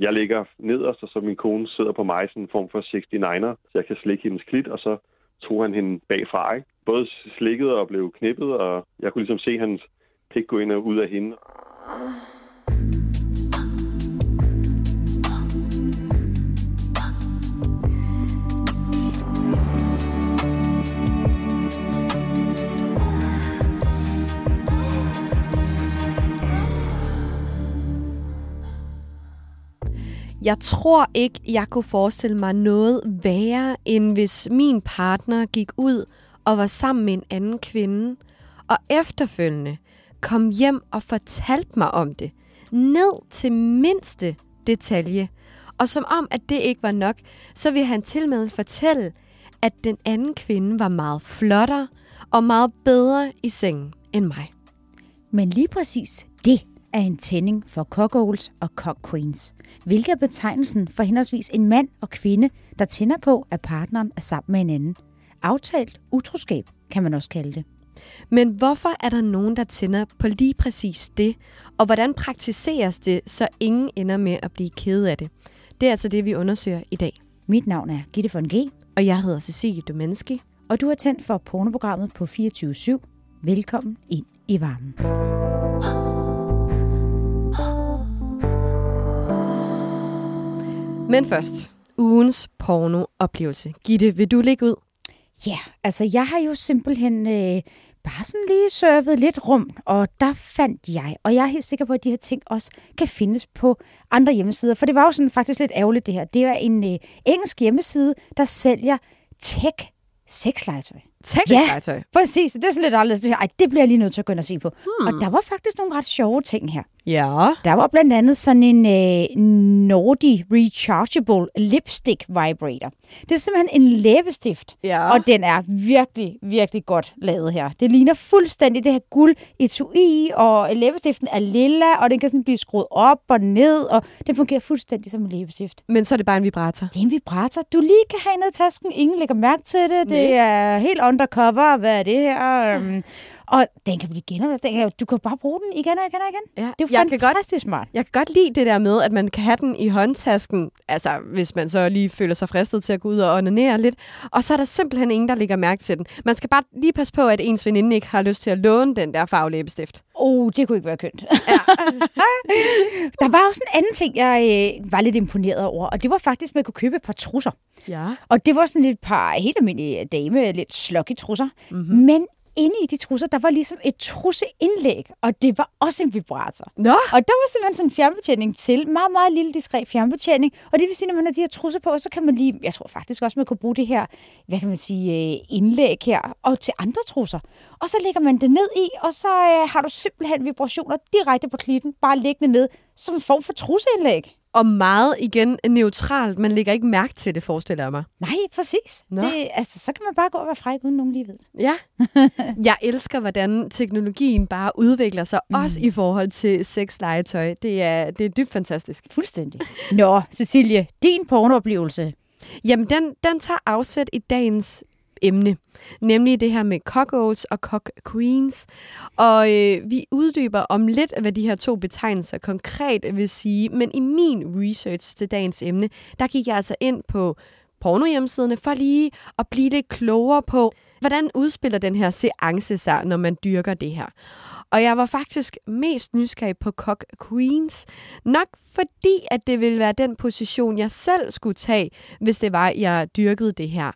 Jeg ligger nederst, og så min kone sidder på mig sådan en form for 69'er, så jeg kan slikke hendes klit, og så tog han hende bagfra. Ikke? Både slikket og blev knippet, og jeg kunne ligesom se hans pik gå ind og ud af hende. Jeg tror ikke, jeg kunne forestille mig noget værre, end hvis min partner gik ud og var sammen med en anden kvinde, og efterfølgende kom hjem og fortalte mig om det, ned til mindste detalje. Og som om, at det ikke var nok, så vil han til med fortælle, at den anden kvinde var meget flottere og meget bedre i sengen end mig. Men lige præcis det er en tænding for cockoles og cock queens, hvilket er betegnelsen for henholdsvis en mand og kvinde, der tænder på, at partneren er sammen med en anden. Aftalt utroskab, kan man også kalde det. Men hvorfor er der nogen, der tænder på lige præcis det? Og hvordan praktiseres det, så ingen ender med at blive ked af det? Det er altså det, vi undersøger i dag. Mit navn er Gitte von G. Og jeg hedder Cecilie Domenski. Og du er tændt for pornoprogrammet på 24 Velkommen ind i varmen. Men først, ugens pornooplevelse. Gitte, vil du lægge ud? Ja, yeah, altså jeg har jo simpelthen øh, bare sådan lige surfet lidt rum, og der fandt jeg, og jeg er helt sikker på, at de her ting også kan findes på andre hjemmesider, for det var jo sådan faktisk lidt ærgerligt det her. Det er en øh, engelsk hjemmeside, der sælger tech sexlegetøj. Sexlegetøj? Ja, præcis. Det er sådan lidt anderledes. Ej, det bliver jeg lige nødt til at gå ind og se på. Hmm. Og der var faktisk nogle ret sjove ting her. Ja. Der var blandt andet sådan en øh, Nordi Rechargeable Lipstick Vibrator. Det er simpelthen en læbestift, ja. og den er virkelig, virkelig godt lavet her. Det ligner fuldstændig det her guld etui, og læbestiften er lilla, og den kan sådan blive skruet op og ned, og den fungerer fuldstændig som en læbestift. Men så er det bare en vibrator? Det er en vibrator. Du lige kan have ned i tasken, ingen lægger mærke til det. Det er helt undercover. Hvad er det her? Og den kan blive genanvendt. Du kan bare bruge den igen og igen og igen. Ja, det er jo fantastisk godt, smart. Jeg kan godt lide det der med, at man kan have den i håndtasken, altså hvis man så lige føler sig fristet til at gå ud og onanere lidt. Og så er der simpelthen ingen, der lægger mærke til den. Man skal bare lige passe på, at ens veninde ikke har lyst til at låne den der farvelæbestift. Oh, det kunne ikke være kønt. Ja. der var også en anden ting, jeg øh, var lidt imponeret over, og det var faktisk, at man kunne købe et par trusser. Ja. Og det var sådan et par helt almindelige dame, lidt slokky trusser. Mm-hmm. Men inde i de trusser, der var ligesom et trusseindlæg, og det var også en vibrator. Nå. Og der var simpelthen sådan en fjernbetjening til, meget, meget lille, diskret fjernbetjening, og det vil sige, når man har de her trusser på, så kan man lige, jeg tror faktisk også, man kunne bruge det her, hvad kan man sige, øh, indlæg her, og til andre trusser. Og så lægger man det ned i, og så øh, har du simpelthen vibrationer direkte på klitten, bare liggende ned, som en form for trusseindlæg. Og meget igen neutralt. Man lægger ikke mærke til det, forestiller jeg mig. Nej, præcis. Det, altså, så kan man bare gå og være fræk, uden nogen lige ved Ja. jeg elsker, hvordan teknologien bare udvikler sig, mm. også i forhold til sexlegetøj. Det er, det er dybt fantastisk. Fuldstændig. Nå, Cecilie, din pornooplevelse. Jamen, den, den tager afsæt i dagens emne, nemlig det her med cockoles og cock queens. Og øh, vi uddyber om lidt, hvad de her to betegnelser konkret vil sige, men i min research til dagens emne, der gik jeg altså ind på pornohjemmesiderne for lige at blive lidt klogere på, hvordan udspiller den her seance sig, når man dyrker det her. Og jeg var faktisk mest nysgerrig på Cock Queens, nok fordi, at det ville være den position, jeg selv skulle tage, hvis det var, jeg dyrkede det her.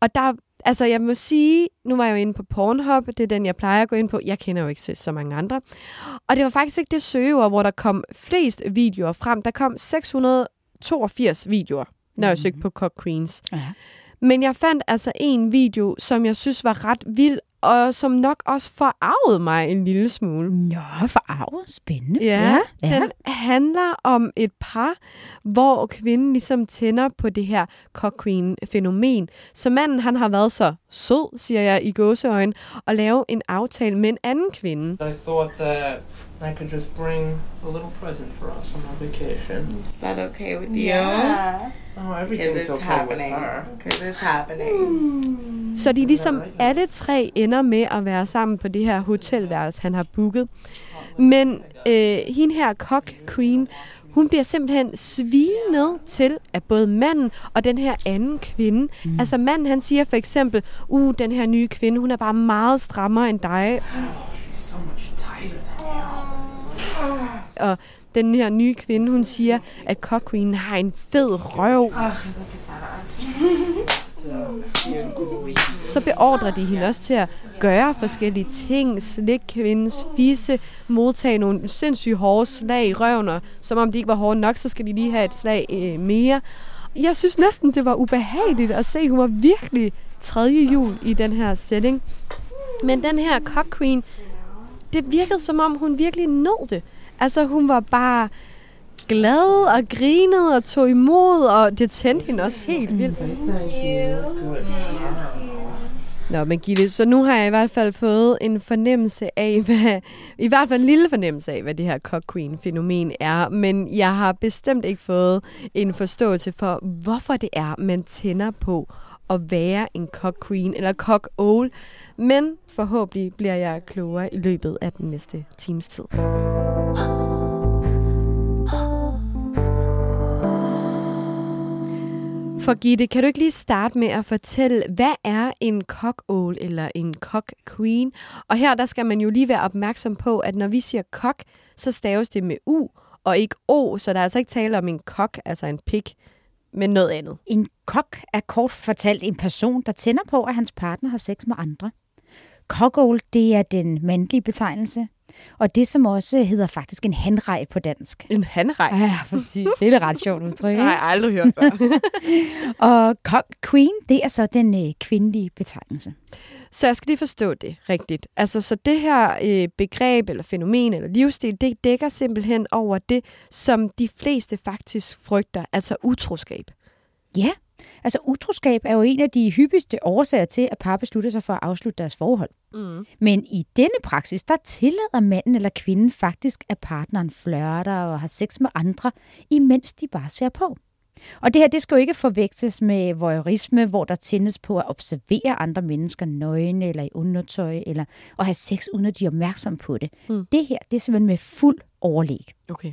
Og der, altså jeg må sige, nu var jeg jo inde på Pornhub, det er den, jeg plejer at gå ind på. Jeg kender jo ikke så mange andre. Og det var faktisk ikke det søgeord, hvor der kom flest videoer frem. Der kom 682 videoer, når jeg søgte på Cock Queens. Ja. Men jeg fandt altså en video, som jeg synes var ret vild, og som nok også forarvede mig en lille smule. Nå, forarvet? Spændende. Ja, ja, den handler om et par, hvor kvinden ligesom tænder på det her cock fænomen Så manden, han har været så sød, siger jeg i gåseøjne, og lave en aftale med en anden kvinde. I thought that I could just bring a little present for us on our vacation. Is that okay with you? Yeah. Oh, everything's okay happening. with her. Because it's happening. Så de ligesom alle tre ender med at være sammen på det her hotelværelse, han har booket. Men øh, hende her, Cock Queen, Hun bliver simpelthen svinet til af både manden og den her anden kvinde. Mm. Altså manden, han siger for eksempel, uh, den her nye kvinde, hun er bare meget strammere end dig. She's so much tighter than you. Og den her nye kvinde, hun siger, at Cock Queen har en fed røv. Så beordrer de hende også til at gøre forskellige ting. Slik kvindens fisse, modtage nogle sindssygt hårde slag i røven, og som om de ikke var hårde nok, så skal de lige have et slag øh, mere. Jeg synes næsten, det var ubehageligt at se. Hun var virkelig tredje jul i den her setting. Men den her Cock Queen, det virkede som om, hun virkelig nåede det. Altså, hun var bare glad og grinede og tog imod, og det tændte hende også helt vildt. Nå, men Gitte, så nu har jeg i hvert fald fået en fornemmelse af, hvad, i hvert fald en lille fornemmelse af, hvad det her cock queen fænomen er, men jeg har bestemt ikke fået en forståelse for, hvorfor det er, man tænder på at være en cock queen eller cock owl, men forhåbentlig bliver jeg klogere i løbet af den næste times tid. For Gitte, kan du ikke lige starte med at fortælle, hvad er en cock owl eller en cock queen? Og her der skal man jo lige være opmærksom på, at når vi siger cock, så staves det med U og ikke O, så der er altså ikke tale om en cock, altså en pik, men noget andet. En kok er kort fortalt en person, der tænder på, at hans partner har sex med andre. Cockole, det er den mandlige betegnelse. Og det, som også hedder faktisk en hanrej på dansk. En hanrej? Ja, præcis. Det er da ret sjovt udtryk, har ikke? jeg aldrig hørt før. Og cock queen, det er så den øh, kvindelige betegnelse. Så jeg skal lige forstå det rigtigt. Altså, så det her øh, begreb, eller fænomen, eller livsstil, det dækker simpelthen over det, som de fleste faktisk frygter, altså utroskab. Ja, altså utroskab er jo en af de hyppigste årsager til, at par beslutter sig for at afslutte deres forhold. Mm. Men i denne praksis, der tillader manden eller kvinden faktisk, at partneren flørter og har sex med andre, imens de bare ser på. Og det her, det skal jo ikke forveksles med voyeurisme, hvor der tændes på at observere andre mennesker nøgne eller i undertøj, eller at have sex, uden at de er opmærksom på det. Mm. Det her, det er simpelthen med fuld overlæg. Okay.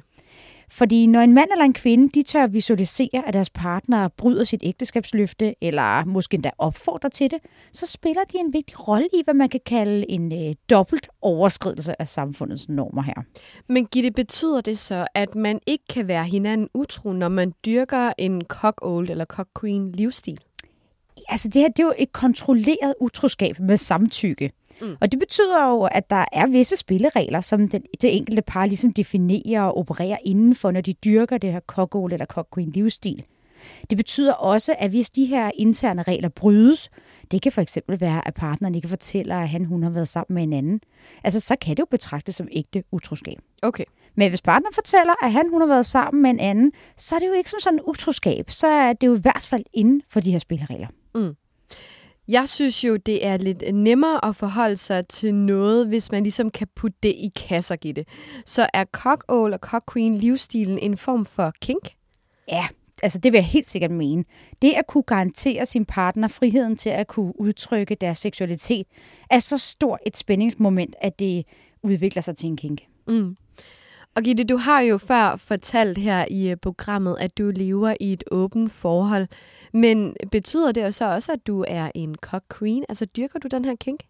Fordi når en mand eller en kvinde, de tør visualisere, at deres partner bryder sit ægteskabsløfte, eller måske endda opfordrer til det, så spiller de en vigtig rolle i, hvad man kan kalde en øh, dobbelt overskridelse af samfundets normer her. Men Gitte, betyder det så, at man ikke kan være hinanden utro, når man dyrker en cock old eller cock queen livsstil? Altså det her, det er jo et kontrolleret utroskab med samtykke. Mm. Mm. Og det betyder jo, at der er visse spilleregler, som den, det enkelte par ligesom definerer og opererer indenfor, når de dyrker det her cock eller cock queen livsstil. Det betyder også, at hvis de her interne regler brydes, det kan for eksempel være, at partneren ikke fortæller, at han hun har været sammen med en anden, altså så kan det jo betragtes som ægte utroskab. Okay. Men hvis partneren fortæller, at han hun har været sammen med en anden, så er det jo ikke som sådan utroskab. Så er det jo i hvert fald inden for de her spilleregler. Jeg synes jo, det er lidt nemmere at forholde sig til noget, hvis man ligesom kan putte det i kasser, Gitte. Så er cock owl og cock queen livsstilen en form for kink? Ja, altså det vil jeg helt sikkert mene. Det at kunne garantere sin partner friheden til at kunne udtrykke deres seksualitet, er så stort et spændingsmoment, at det udvikler sig til en kink. Mm. Og Gitte, du har jo før fortalt her i øh, programmet, at du lever i et åbent forhold. Men betyder det så også, at du er en cock queen? Altså dyrker du den her kink?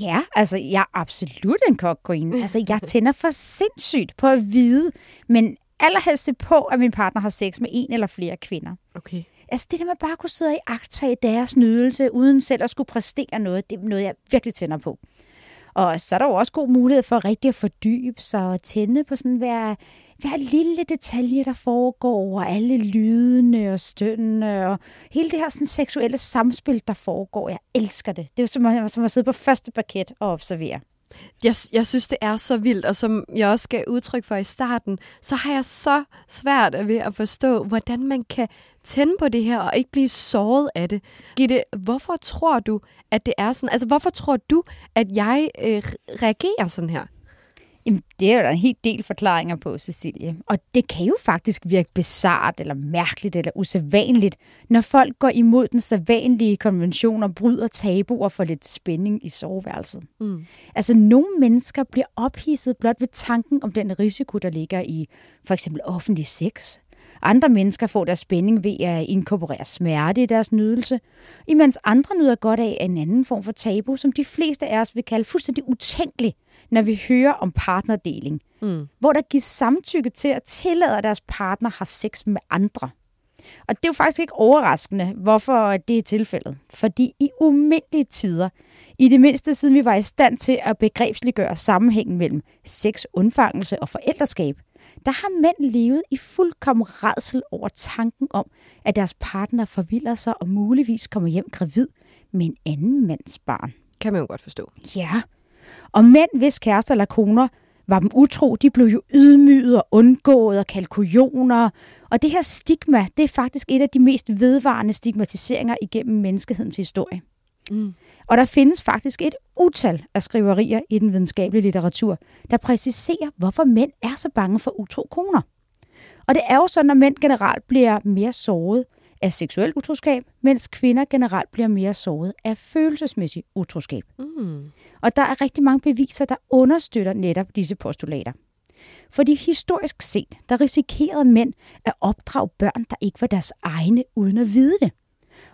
Ja, altså jeg er absolut en cock queen. Altså jeg tænder for sindssygt på at vide, men allerhelst se på, at min partner har sex med en eller flere kvinder. Okay. Altså det der med bare at kunne sidde og agtage deres nydelse, uden selv at skulle præstere noget, det er noget, jeg virkelig tænder på. Og så er der jo også god mulighed for rigtig at fordybe sig og tænde på sådan hver, hver lille detalje, der foregår, og alle lydene og stønnene, og hele det her sådan seksuelle samspil, der foregår. Jeg elsker det. Det er jo som at, som at sidde på første parket og observere. Jeg, jeg synes, det er så vildt, og som jeg også skal udtrykke for i starten, så har jeg så svært ved at forstå, hvordan man kan tænde på det her og ikke blive såret af det. Gitte, hvorfor tror du, at det er sådan? Altså, hvorfor tror du, at jeg øh, reagerer sådan her? Jamen, det er jo der en helt del forklaringer på, Cecilie. Og det kan jo faktisk virke bizart eller mærkeligt eller usædvanligt, når folk går imod den sædvanlige konvention og bryder tabuer for lidt spænding i soveværelset. Mm. Altså, nogle mennesker bliver ophidset blot ved tanken om den risiko, der ligger i for eksempel offentlig sex. Andre mennesker får deres spænding ved at inkorporere smerte i deres nydelse, imens andre nyder godt af en anden form for tabu, som de fleste af os vil kalde fuldstændig utænkelig, når vi hører om partnerdeling, Mm. hvor der gives samtykke til at tillade, at deres partner har sex med andre. Og det er jo faktisk ikke overraskende, hvorfor det er tilfældet. Fordi i umindelige tider, i det mindste siden vi var i stand til at begrebsliggøre sammenhængen mellem sex, undfangelse og forældreskab, der har mænd levet i fuldkommen redsel over tanken om, at deres partner forvilder sig og muligvis kommer hjem gravid med en anden mands barn. Kan man jo godt forstå. Ja. Og mænd, hvis kærester eller koner var dem utro, de blev jo ydmyget og undgået og kaldt kujoner. Og det her stigma, det er faktisk et af de mest vedvarende stigmatiseringer igennem menneskehedens historie. Mm. Og der findes faktisk et utal af skriverier i den videnskabelige litteratur, der præciserer, hvorfor mænd er så bange for utro koner. Og det er jo sådan, at mænd generelt bliver mere såret af seksuel utroskab, mens kvinder generelt bliver mere såret af følelsesmæssig utroskab. Mm. Og der er rigtig mange beviser, der understøtter netop disse postulater. Fordi historisk set, der risikerede mænd at opdrage børn, der ikke var deres egne, uden at vide det.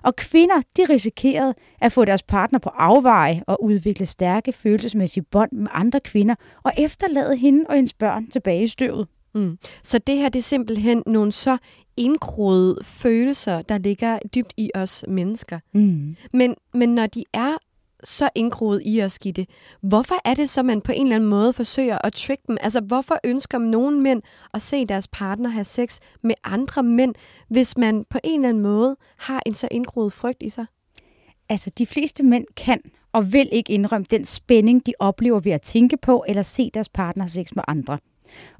Og kvinder, de risikerede at få deres partner på afveje og udvikle stærke følelsesmæssige bånd med andre kvinder og efterlade hende og hendes børn tilbage i støvet. Mm. Så det her det er simpelthen nogle så indgroede følelser, der ligger dybt i os mennesker. Mm. Men, men når de er så indgroet i os, Gitte, hvorfor er det så, man på en eller anden måde forsøger at trick dem? Altså, hvorfor ønsker nogle mænd at se deres partner have sex med andre mænd, hvis man på en eller anden måde har en så indgroet frygt i sig? Altså, de fleste mænd kan og vil ikke indrømme den spænding, de oplever ved at tænke på eller se deres partner have sex med andre.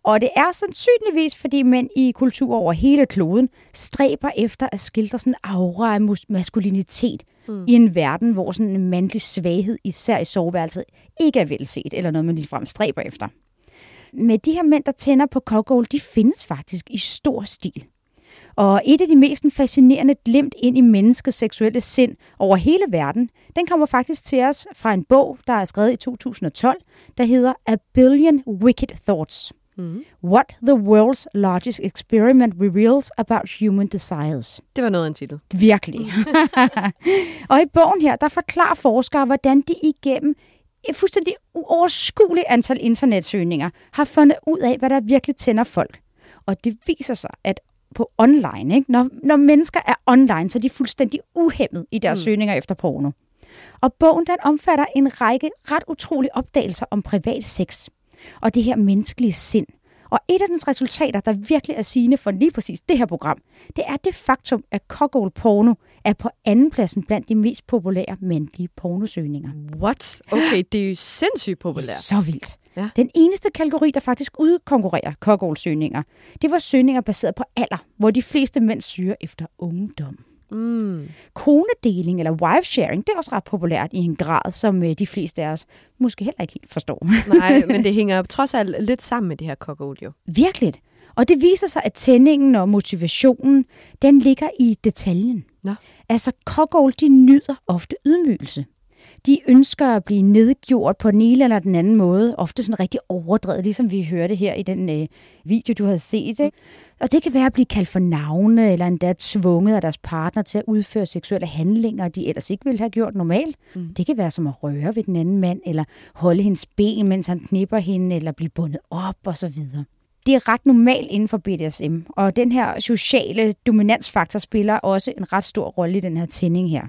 Og det er sandsynligvis, fordi mænd i kulturer over hele kloden stræber efter at skildre sådan aura af maskulinitet mm. i en verden, hvor sådan en mandlig svaghed, især i soveværelset, ikke er velset, eller noget, man ligefrem stræber efter. Men de her mænd, der tænder på kokol, de findes faktisk i stor stil. Og et af de mest fascinerende glimt ind i menneskets seksuelle sind over hele verden, den kommer faktisk til os fra en bog, der er skrevet i 2012, der hedder A Billion Wicked Thoughts. Mm. What the world's largest experiment reveals about human desires. Det var noget af en titel. Virkelig. og i bogen her, der forklarer forskere, hvordan de igennem et fuldstændig uoverskueligt antal internetsøgninger har fundet ud af, hvad der virkelig tænder folk. Og det viser sig, at på online, ikke? Når, når mennesker er online, så er de fuldstændig uhemmet i deres mm. søgninger efter porno. Og bogen den omfatter en række ret utrolige opdagelser om privat sex og det her menneskelige sind. Og et af dens resultater, der virkelig er sigende for lige præcis det her program, det er det faktum, at Kogol Porno er på andenpladsen blandt de mest populære mandlige pornosøgninger. What? Okay, det er jo sindssygt populært. Så vildt. Ja. Den eneste kategori, der faktisk udkonkurrerer Kogol-søgninger, det var søgninger baseret på alder, hvor de fleste mænd søger efter ungdom. Mm. Konedeling eller wife sharing, det er også ret populært i en grad, som øh, de fleste af os måske heller ikke helt forstår. Nej, men det hænger trods alt lidt sammen med det her jo. Virkelig. Og det viser sig, at tændingen og motivationen, den ligger i detaljen. Nå. Altså, kokol, de nyder ofte ydmygelse. De ønsker at blive nedgjort på den ene eller den anden måde, ofte sådan rigtig overdrevet, ligesom vi hørte her i den øh, video, du havde set. Ikke? Og det kan være at blive kaldt for navne, eller endda tvunget af deres partner til at udføre seksuelle handlinger, de ellers ikke ville have gjort normalt. Mm. Det kan være som at røre ved den anden mand, eller holde hendes ben, mens han knipper hende, eller blive bundet op osv. Det er ret normalt inden for BDSM, og den her sociale dominansfaktor spiller også en ret stor rolle i den her tænding her.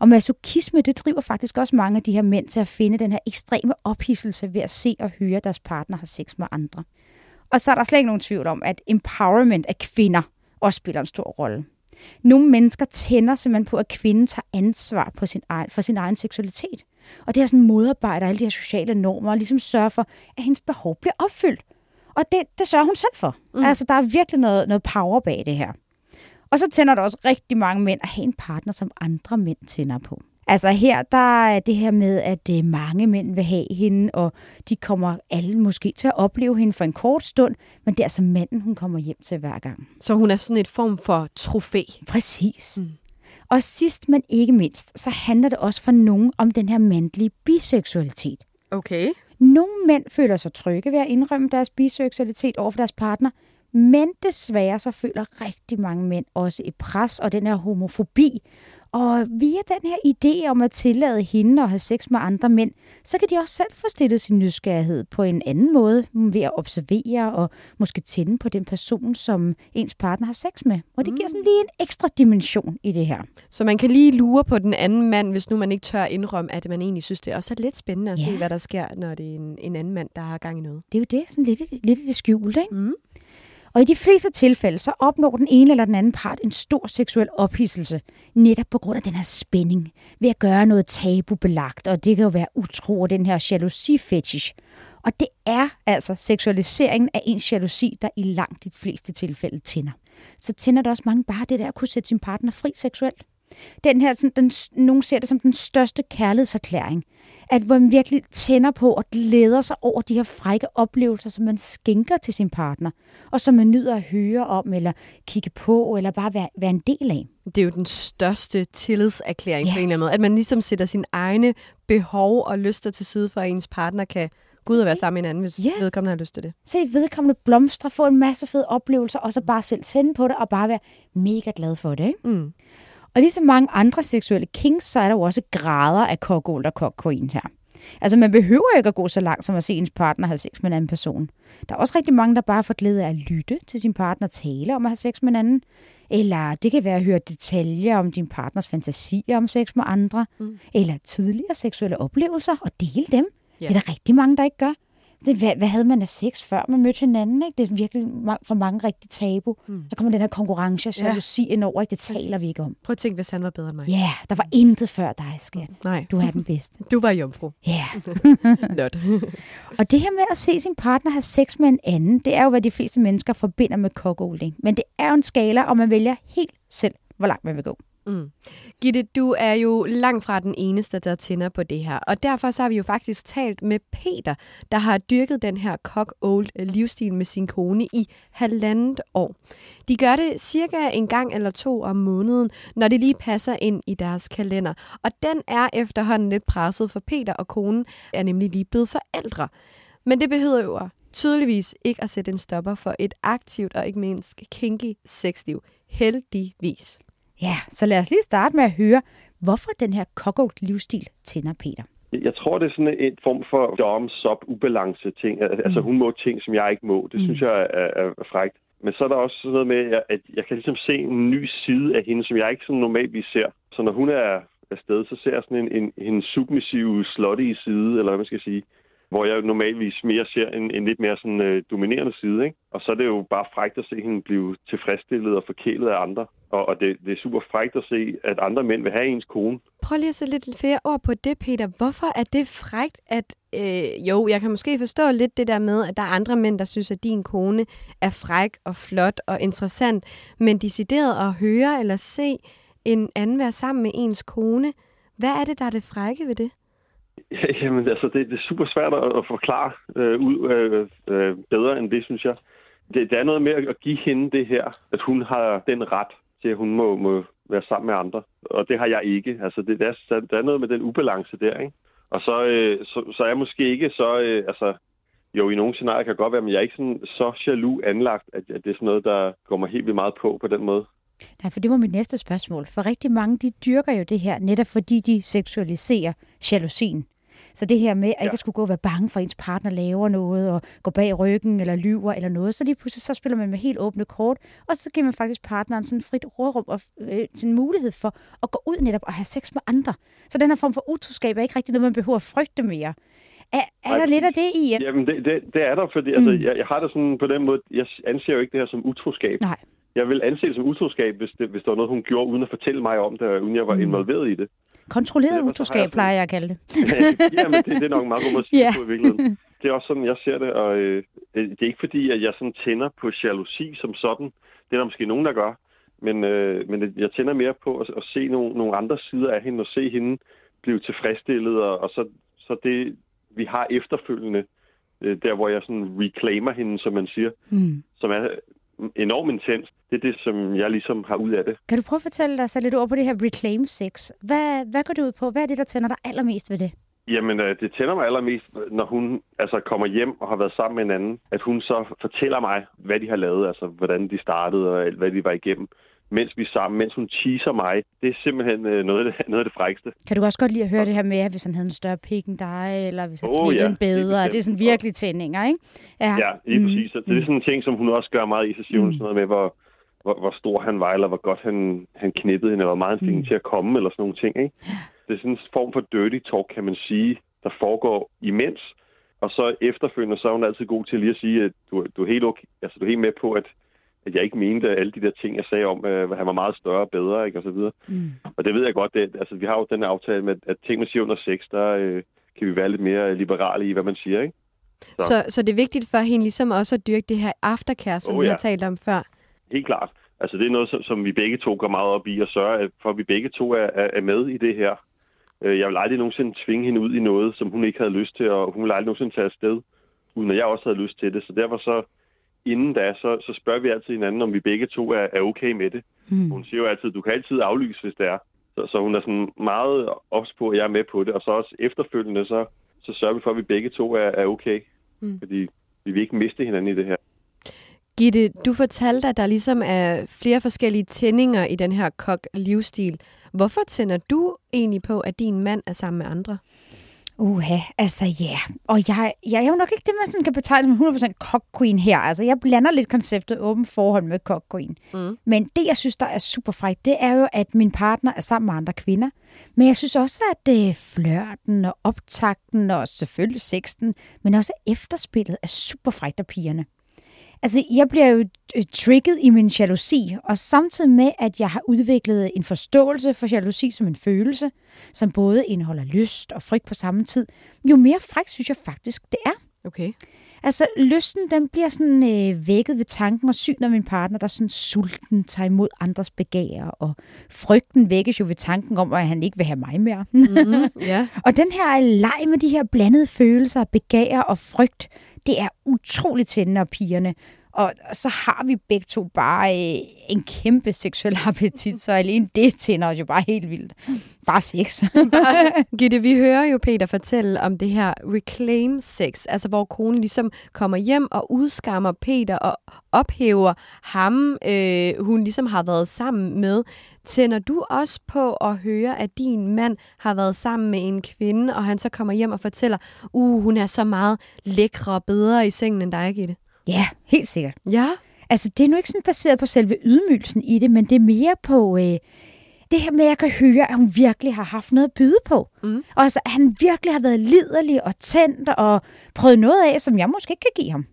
Og masochisme, det driver faktisk også mange af de her mænd til at finde den her ekstreme ophidselse ved at se og høre deres partner have sex med andre. Og så er der slet ikke nogen tvivl om, at empowerment af kvinder også spiller en stor rolle. Nogle mennesker tænder simpelthen på, at kvinden tager ansvar på sin egen, for sin egen seksualitet. Og det er sådan modarbejder alle de her sociale normer, og ligesom sørger for, at hendes behov bliver opfyldt. Og det, det sørger hun selv for. Mm. Altså, der er virkelig noget, noget power bag det her. Og så tænder der også rigtig mange mænd at have en partner, som andre mænd tænder på. Altså her, der er det her med, at øh, mange mænd vil have hende, og de kommer alle måske til at opleve hende for en kort stund, men det er altså manden, hun kommer hjem til hver gang. Så hun er sådan et form for trofæ. Præcis. Mm. Mm. Og sidst, men ikke mindst, så handler det også for nogen om den her mandlige biseksualitet. Okay. Nogle mænd føler sig trygge ved at indrømme deres biseksualitet over for deres partner, men desværre så føler rigtig mange mænd også et pres og den her homofobi. Og via den her idé om at tillade hende at have sex med andre mænd, så kan de også selv få stillet sin nysgerrighed på en anden måde, ved at observere og måske tænde på den person, som ens partner har sex med. Og det giver sådan lige en ekstra dimension i det her. Så man kan lige lure på den anden mand, hvis nu man ikke tør indrømme, at man egentlig synes, det også er lidt spændende at Ja. se, hvad der sker, når det er en, en anden mand, der har gang i noget. Det er jo det, sådan lidt, lidt i det skjulte, ikke? Mm. Og i de fleste tilfælde, så opnår den ene eller den anden part en stor seksuel ophidselse, netop på grund af den her spænding, ved at gøre noget tabubelagt, og det kan jo være utro og den her jalousi-fetish. Og det er altså seksualiseringen af ens jalousi, der i langt de fleste tilfælde tænder. Så tænder det også mange bare det der at kunne sætte sin partner fri seksuelt. Den her, sådan, den, nogen ser det som den største kærlighedserklæring. At hvor man virkelig tænder på og glæder sig over de her frække oplevelser, som man skænker til sin partner, og som man nyder at høre om, eller kigge på, eller bare være, være en del af. Det er jo den største tillidserklæring Ja. på en eller anden måde. At man ligesom sætter sine egne behov og lyster til side for, at ens partner kan gå ud og være sammen med en anden, hvis Ja. vedkommende har lyst til det. Se vedkommende blomstre, få en masse fede oplevelser, og så bare selv tænde på det, og bare være mega glad for det. Ikke? Mm. Og ligesom mange andre seksuelle kings, så er der jo også grader af kokgold og kokqueen her. Altså man behøver ikke at gå så langt som at se ens partner have sex med en anden person. Der er også rigtig mange, der bare får glæde af at lytte til sin partner tale om at have sex med en anden. Eller det kan være at høre detaljer om din partners fantasier om sex med andre. Mm. Eller tidligere seksuelle oplevelser og dele dem. Ja. Det er der rigtig mange, der ikke gør. Det, hvad, hvad havde man af sex, før man mødte hinanden? Ikke? Det er virkelig for mange rigtig tabu. Mm. Der kommer den her konkurrence og Ja. jalousi ind over. Ikke? Det taler Præcis. vi ikke om. Prøv at tænke, hvis han var bedre end mig. Ja, yeah, der var intet før dig, skat. Nej, Du er den bedste. du var jomfru. Ja. Yeah. Og det her med at se sin partner have sex med en anden, det er jo, hvad de fleste mennesker forbinder med cockholding. Men det er jo en skala, og man vælger helt selv, hvor langt man vil gå. Mm. Gitte, du er jo langt fra den eneste, der tænder på det her. Og derfor så har vi jo faktisk talt med Peter, der har dyrket den her cock-old livsstil med sin kone i halvandet år. De gør det cirka en gang eller to om måneden, når det lige passer ind i deres kalender. Og den er efterhånden lidt presset, for Peter og konen er nemlig lige blevet forældre. Men det behøver jo tydeligvis ikke at sætte en stopper for et aktivt og ikke mindst kinky sexliv. Heldigvis. Ja, så lad os lige starte med at høre, hvorfor den her cockhold livsstil tænder Peter. Jeg tror, det er sådan en form for dom-sop-ubalance ting. Al- Altså, hun må ting, som jeg ikke må. Det synes jeg er, er, frægt. Men så er der også sådan noget med, at- jeg kan ligesom se en ny side af hende, som jeg ikke sådan normalt ser. Så når hun er afsted, så ser jeg sådan en, en, en submissiv, slutty side, eller hvad man skal sige. Hvor jeg normalvis mere ser en, en lidt mere sådan øh, dominerende side, ikke? Og så er det jo bare frægt at se hende blive tilfredsstillet og forkælet af andre. Og, og det, det er super frægt at se, at andre mænd vil have ens kone. Prøv lige at sætte lidt flere ord på det, Peter. Hvorfor er det frægt, at... Øh, jo, jeg kan måske forstå lidt det der med, at der er andre mænd, der synes, at din kone er fræk og flot og interessant, men decideret at høre eller se en anden være sammen med ens kone, hvad er det, der er det frække ved det? Jamen, altså, det, det er super svært at, at forklare øh, ud øh, øh, bedre end det, synes jeg. Det, det er noget med at give hende det her, at hun har den ret til, at hun må, må være sammen med andre. Og det har jeg ikke. Altså, det, der, er, der er noget med den ubalance der, ikke? Og så, øh, så, så er jeg måske ikke så... Øh, altså, jo, i nogle scenarier kan det godt være, men jeg er ikke sådan så jaloux anlagt, at, at det er sådan noget, der går mig helt vildt meget på på den måde. Nej, for det var mit næste spørgsmål. For rigtig mange, de dyrker jo det her, netop fordi de seksualiserer jalousien. Så det her med at ikke at skulle gå og være bange for, at ens partner laver noget, og gå bag ryggen, eller lyver, eller noget, så lige pludselig så spiller man med helt åbne kort, og så giver man faktisk partneren sådan frit rådrum og øh, sådan en mulighed for at gå ud netop og have sex med andre. Så den her form for utroskab er ikke rigtig noget, man behøver at frygte mere. Er, er der lidt af det i? Ja? Jamen, det, det, det er der, fordi altså, jeg, jeg har det sådan på den måde, jeg anser jo ikke det her som utroskab. Nej. Jeg vil anse det som utroskab, hvis, det, hvis der var noget, hun gjorde, uden at fortælle mig om det, uden jeg var involveret i det. Kontrolleret utroskab, jeg plejer jeg at kalde det. Jamen, det, det er nok meget rum at sige Ja. på i virkeligheden. Det er også sådan, jeg ser det, og øh, det, det er ikke fordi, at jeg sådan tænder på jalousi som sådan. Det er der måske nogen, der gør. Men, øh, men jeg tænder mere på at, at se nogle, nogle andre sider af hende, og se hende blive tilfredsstillet, og, og så, så det, vi har efterfølgende, øh, der hvor jeg sådan reclaimer hende, som man siger, Mm. som er enormt intens. Det er det, som jeg ligesom har ud af det. Kan du prøve at fortælle dig så lidt ord på det her reclaim sex? Hvad, hvad går det ud på? Hvad er det, der tænder dig allermest ved det? Jamen, øh, det tænder mig allermest, når hun altså kommer hjem og har været sammen med en anden, at hun så fortæller mig, hvad de har lavet, altså hvordan de startede og hvad de var igennem, mens vi er sammen, mens hun teaser mig. Det er simpelthen øh, noget af det, noget af det frækste. Kan du også godt lide at høre det her med, at hvis han havde en større pik end dig, eller hvis han oh, ja, en bedre? Det er sådan virkelig tændinger, ikke? Ja, lige Mm. præcis. Så det er sådan en ting, som hun også gør meget i. Så siger hun sådan noget med, hvor, hvor, hvor stor han var, eller hvor godt han, han knippede hende, eller hvor meget han fik hende til at komme, eller sådan nogle ting. Ikke? Det er sådan en form for dirty talk, kan man sige, der foregår imens. Og så efterfølgende, så er hun altid god til lige at sige, at du, du, er, helt okay, altså, du er helt med på, at, at jeg ikke mente alle de der ting, jeg sagde om, at han var meget større og bedre, ikke? og så videre. Mm. Og det ved jeg godt, det, altså, vi har jo den aftale med, at ting, man siger under sex, der øh, kan vi være lidt mere liberale i, hvad man siger, ikke? Så. Så, så det er vigtigt for hende ligesom også at dyrke det her aftercare, som Oh, vi ja. har talt om før. Helt klart. Altså det er noget, som, som vi begge to går meget op i at sørge at- for, at vi begge to er, er, er med i det her. Øh, Jeg vil aldrig nogensinde tvinge hende ud i noget, som hun ikke havde lyst til, og hun vil aldrig nogensinde tage afsted, uden at jeg også havde lyst til det. Så derfor så, inden da, så, så spørger vi altid hinanden, om vi begge to er, er okay med det. Mm. Hun siger jo altid, du kan altid aflyse, hvis det er. Så, så hun er sådan meget ops på, at jeg er med på det, og så også efterfølgende, så, så sørger vi for, at vi begge to er, er okay. Mm. Fordi vi vil ikke miste hinanden i det her. Gitte, du fortalte, at der ligesom er flere forskellige tændinger i den her kok-livsstil. Hvorfor tænder du egentlig på, at din mand er sammen med andre? Uha, altså ja. Og jeg, jeg er jo nok ikke det, man sådan kan betegne som 100% cock queen her. Altså, jeg blander lidt konceptet åben forhold med cock queen. Mm. Men det, jeg synes, der er super frækt, det er jo, at min partner er sammen med andre kvinder. Men jeg synes også, at øh, flørten og optakten og selvfølgelig sexen, men også efterspillet er super frækt af pigerne. Altså, jeg bliver jo øh, trigget i min jalousi, og samtidig med, at jeg har udviklet en forståelse for jalousi som en følelse, som både indeholder lyst og frygt på samme tid, jo mere frækt synes jeg faktisk, det er. Okay. Altså, lysten, den bliver sådan øh, vækket ved tanken og synet af min partner, der sådan sulten tager imod andres begær, og frygten vækkes jo ved tanken om, at han ikke vil have mig mere. Mm, ja. og den her leg med de her blandede følelser, begær og frygt, det er utroligt tændende af pigerne. Og så har vi begge to bare øh, en kæmpe seksuel appetit, så alene det tænder os jo bare helt vildt. Bare sex. Gitte, vi hører jo Peter fortælle om det her reclaim sex, altså hvor konen ligesom kommer hjem og udskammer Peter og ophæver ham, øh, hun ligesom har været sammen med. Tænder du også på at høre, at din mand har været sammen med en kvinde, og han så kommer hjem og fortæller, uh, hun er så meget lækre og bedre i sengen end dig, Gitte? ja, helt sikkert. Ja. Altså, det er nu ikke sådan baseret på selve ydmygelsen i det, men det er mere på øh, det her med, at jeg kan høre, at hun virkelig har haft noget at byde på. Mm. Og altså, at han virkelig har været liderlig og tændt og prøvet noget af, som jeg måske ikke kan give ham.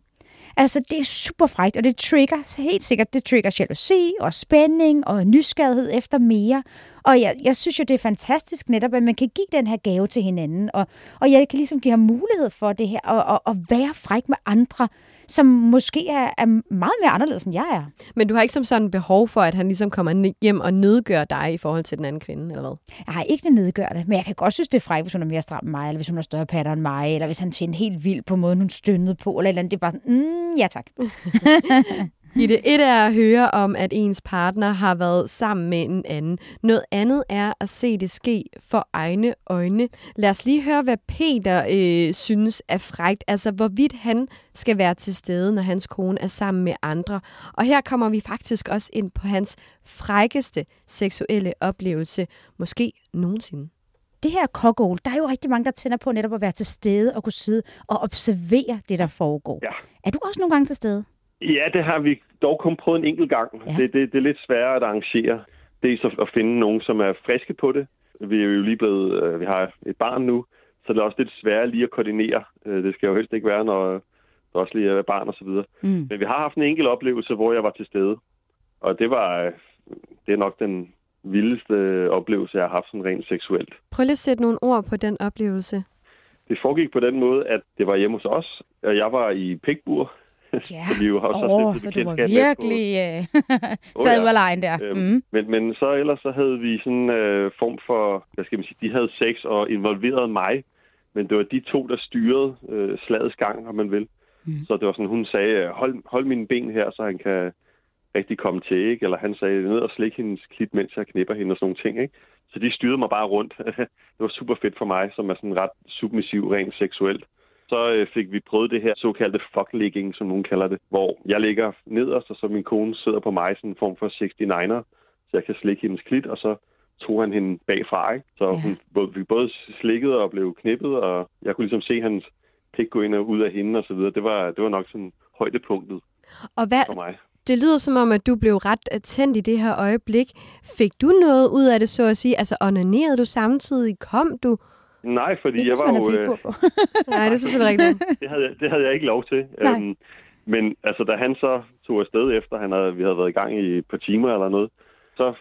Altså, det er super frægt, og det trigger helt sikkert, det trigger jalousi og spænding og nysgerrighed efter mere. Og jeg, jeg synes jo, det er fantastisk netop, at man kan give den her gave til hinanden, og, og jeg kan ligesom give ham mulighed for det her, og, og, og være fræk med andre, som måske er, er meget mere anderledes, end jeg er. Men du har ikke som sådan behov for, at han ligesom kommer hjem og nedgør dig i forhold til den anden kvinde, eller hvad? Jeg har ikke det nedgørende, men jeg kan godt synes, det er frækt, hvis hun er mere stram end mig, eller hvis hun har større patter end mig, eller hvis han tændte helt vildt på måden, hun stønnede på, eller eller andet. Det er bare sådan, mm, ja tak. Gitte, et er at høre om, at ens partner har været sammen med en anden. Noget andet er at se det ske for egne øjne. Lad os lige høre, hvad Peter øh, synes er frægt. Altså, hvorvidt han skal være til stede, når hans kone er sammen med andre. Og her kommer vi faktisk også ind på hans frækkeste seksuelle oplevelse, måske nogensinde. Det her kokål, der er jo rigtig mange, der tænder på netop at være til stede og kunne sidde og observere det, der foregår. Ja. Er du også nogle gange til stede? Ja, det har vi dog kun prøvet en enkelt gang. Ja. Det, det, det er lidt sværere at arrangere. Dels at, at finde nogen, som er friske på det. Vi er jo lige blevet, øh, vi har et barn nu, så det er også lidt sværere lige at koordinere. Øh, Det skal jo helst ikke være, når der også lige er barn og så videre. Mm. Men vi har haft en enkelt oplevelse, hvor jeg var til stede. Og det var, øh, det er nok den vildeste oplevelse, jeg har haft sådan rent seksuelt. Prøv lige at sætte nogle ord på den oplevelse. Det foregik på den måde, at det var hjemme hos os, og jeg var i Pikbur Ja. Vi jo har også lidt så du var virkelig øh, taget ud af lejen der. Øhm, Mm. men, men så ellers så havde vi sådan en øh, form for, hvad skal man sige, de havde sex og involverede mig, men det var de to, der styrede øh, slagets gang, om man vil. Mm. Mm. Så det var sådan, hun sagde, hold, hold mine ben her, så han kan rigtig komme til, ikke? Eller han sagde, ned og slik hendes klit, mens jeg knipper hende og sådan nogle ting, ikke? Så de styrede mig bare rundt. det var super fedt for mig, som er sådan ret submissiv, rent seksuelt. Så øh, fik vi prøvet det her såkaldte fuckligging, som nogen kalder det, hvor jeg ligger nederst, og så min kone sidder på mig, sådan en form for 69'er, så jeg kan slikke hendes klit, og så tog han hende bagfra, ikke? Så Ja. hun, både, vi både slikkede og blev knippet, og jeg kunne ligesom se hans pik gå ind og ud af hende og så videre. Det var, det var nok sådan højdepunktet Og hvad, for mig. det lyder som om, at du blev ret tændt i det her øjeblik. Fik du noget ud af det, så at sige? Altså, onanerede du samtidig? Kom du? Nej, fordi Ikke jeg var jo... Øh. Nej, det er selvfølgelig rigtigt. det, havde, jeg- det havde jeg ikke lov til. Nej. Øhm, men altså, da han så tog afsted efter, han havde, vi havde været i gang i et par timer eller noget, så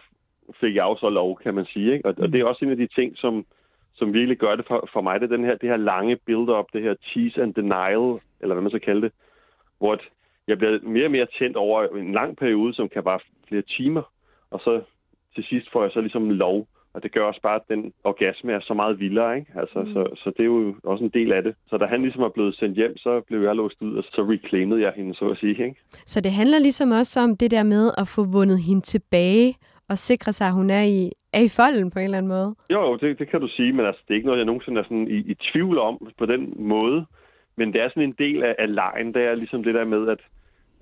fik jeg jo så lov, kan man sige. Ikke? Og, og det er også en af de ting, som, som virkelig gør det for, for mig, det er den her, det her lange build-up, det her tease and denial, eller hvad man så kalder det, hvor jeg bliver mere og mere tændt over en lang periode, som kan vare flere timer, og så til sidst får jeg så ligesom lov, og det gør også bare, at den orgasme er så meget vildere, ikke? Altså, mm. så, så det er jo også en del af det. Så da han ligesom er blevet sendt hjem, så blev jeg låst ud, og så reclaimede jeg hende, så at sige, ikke? Så det handler ligesom også om det der med at få vundet hende tilbage og sikre sig, at hun er i, er i folden på en eller anden måde. Jo, jo, det, det kan du sige, men altså, det er ikke noget, jeg nogensinde er sådan i, i tvivl om på den måde. Men det er sådan en del af, af lejen, det er ligesom det der med, at,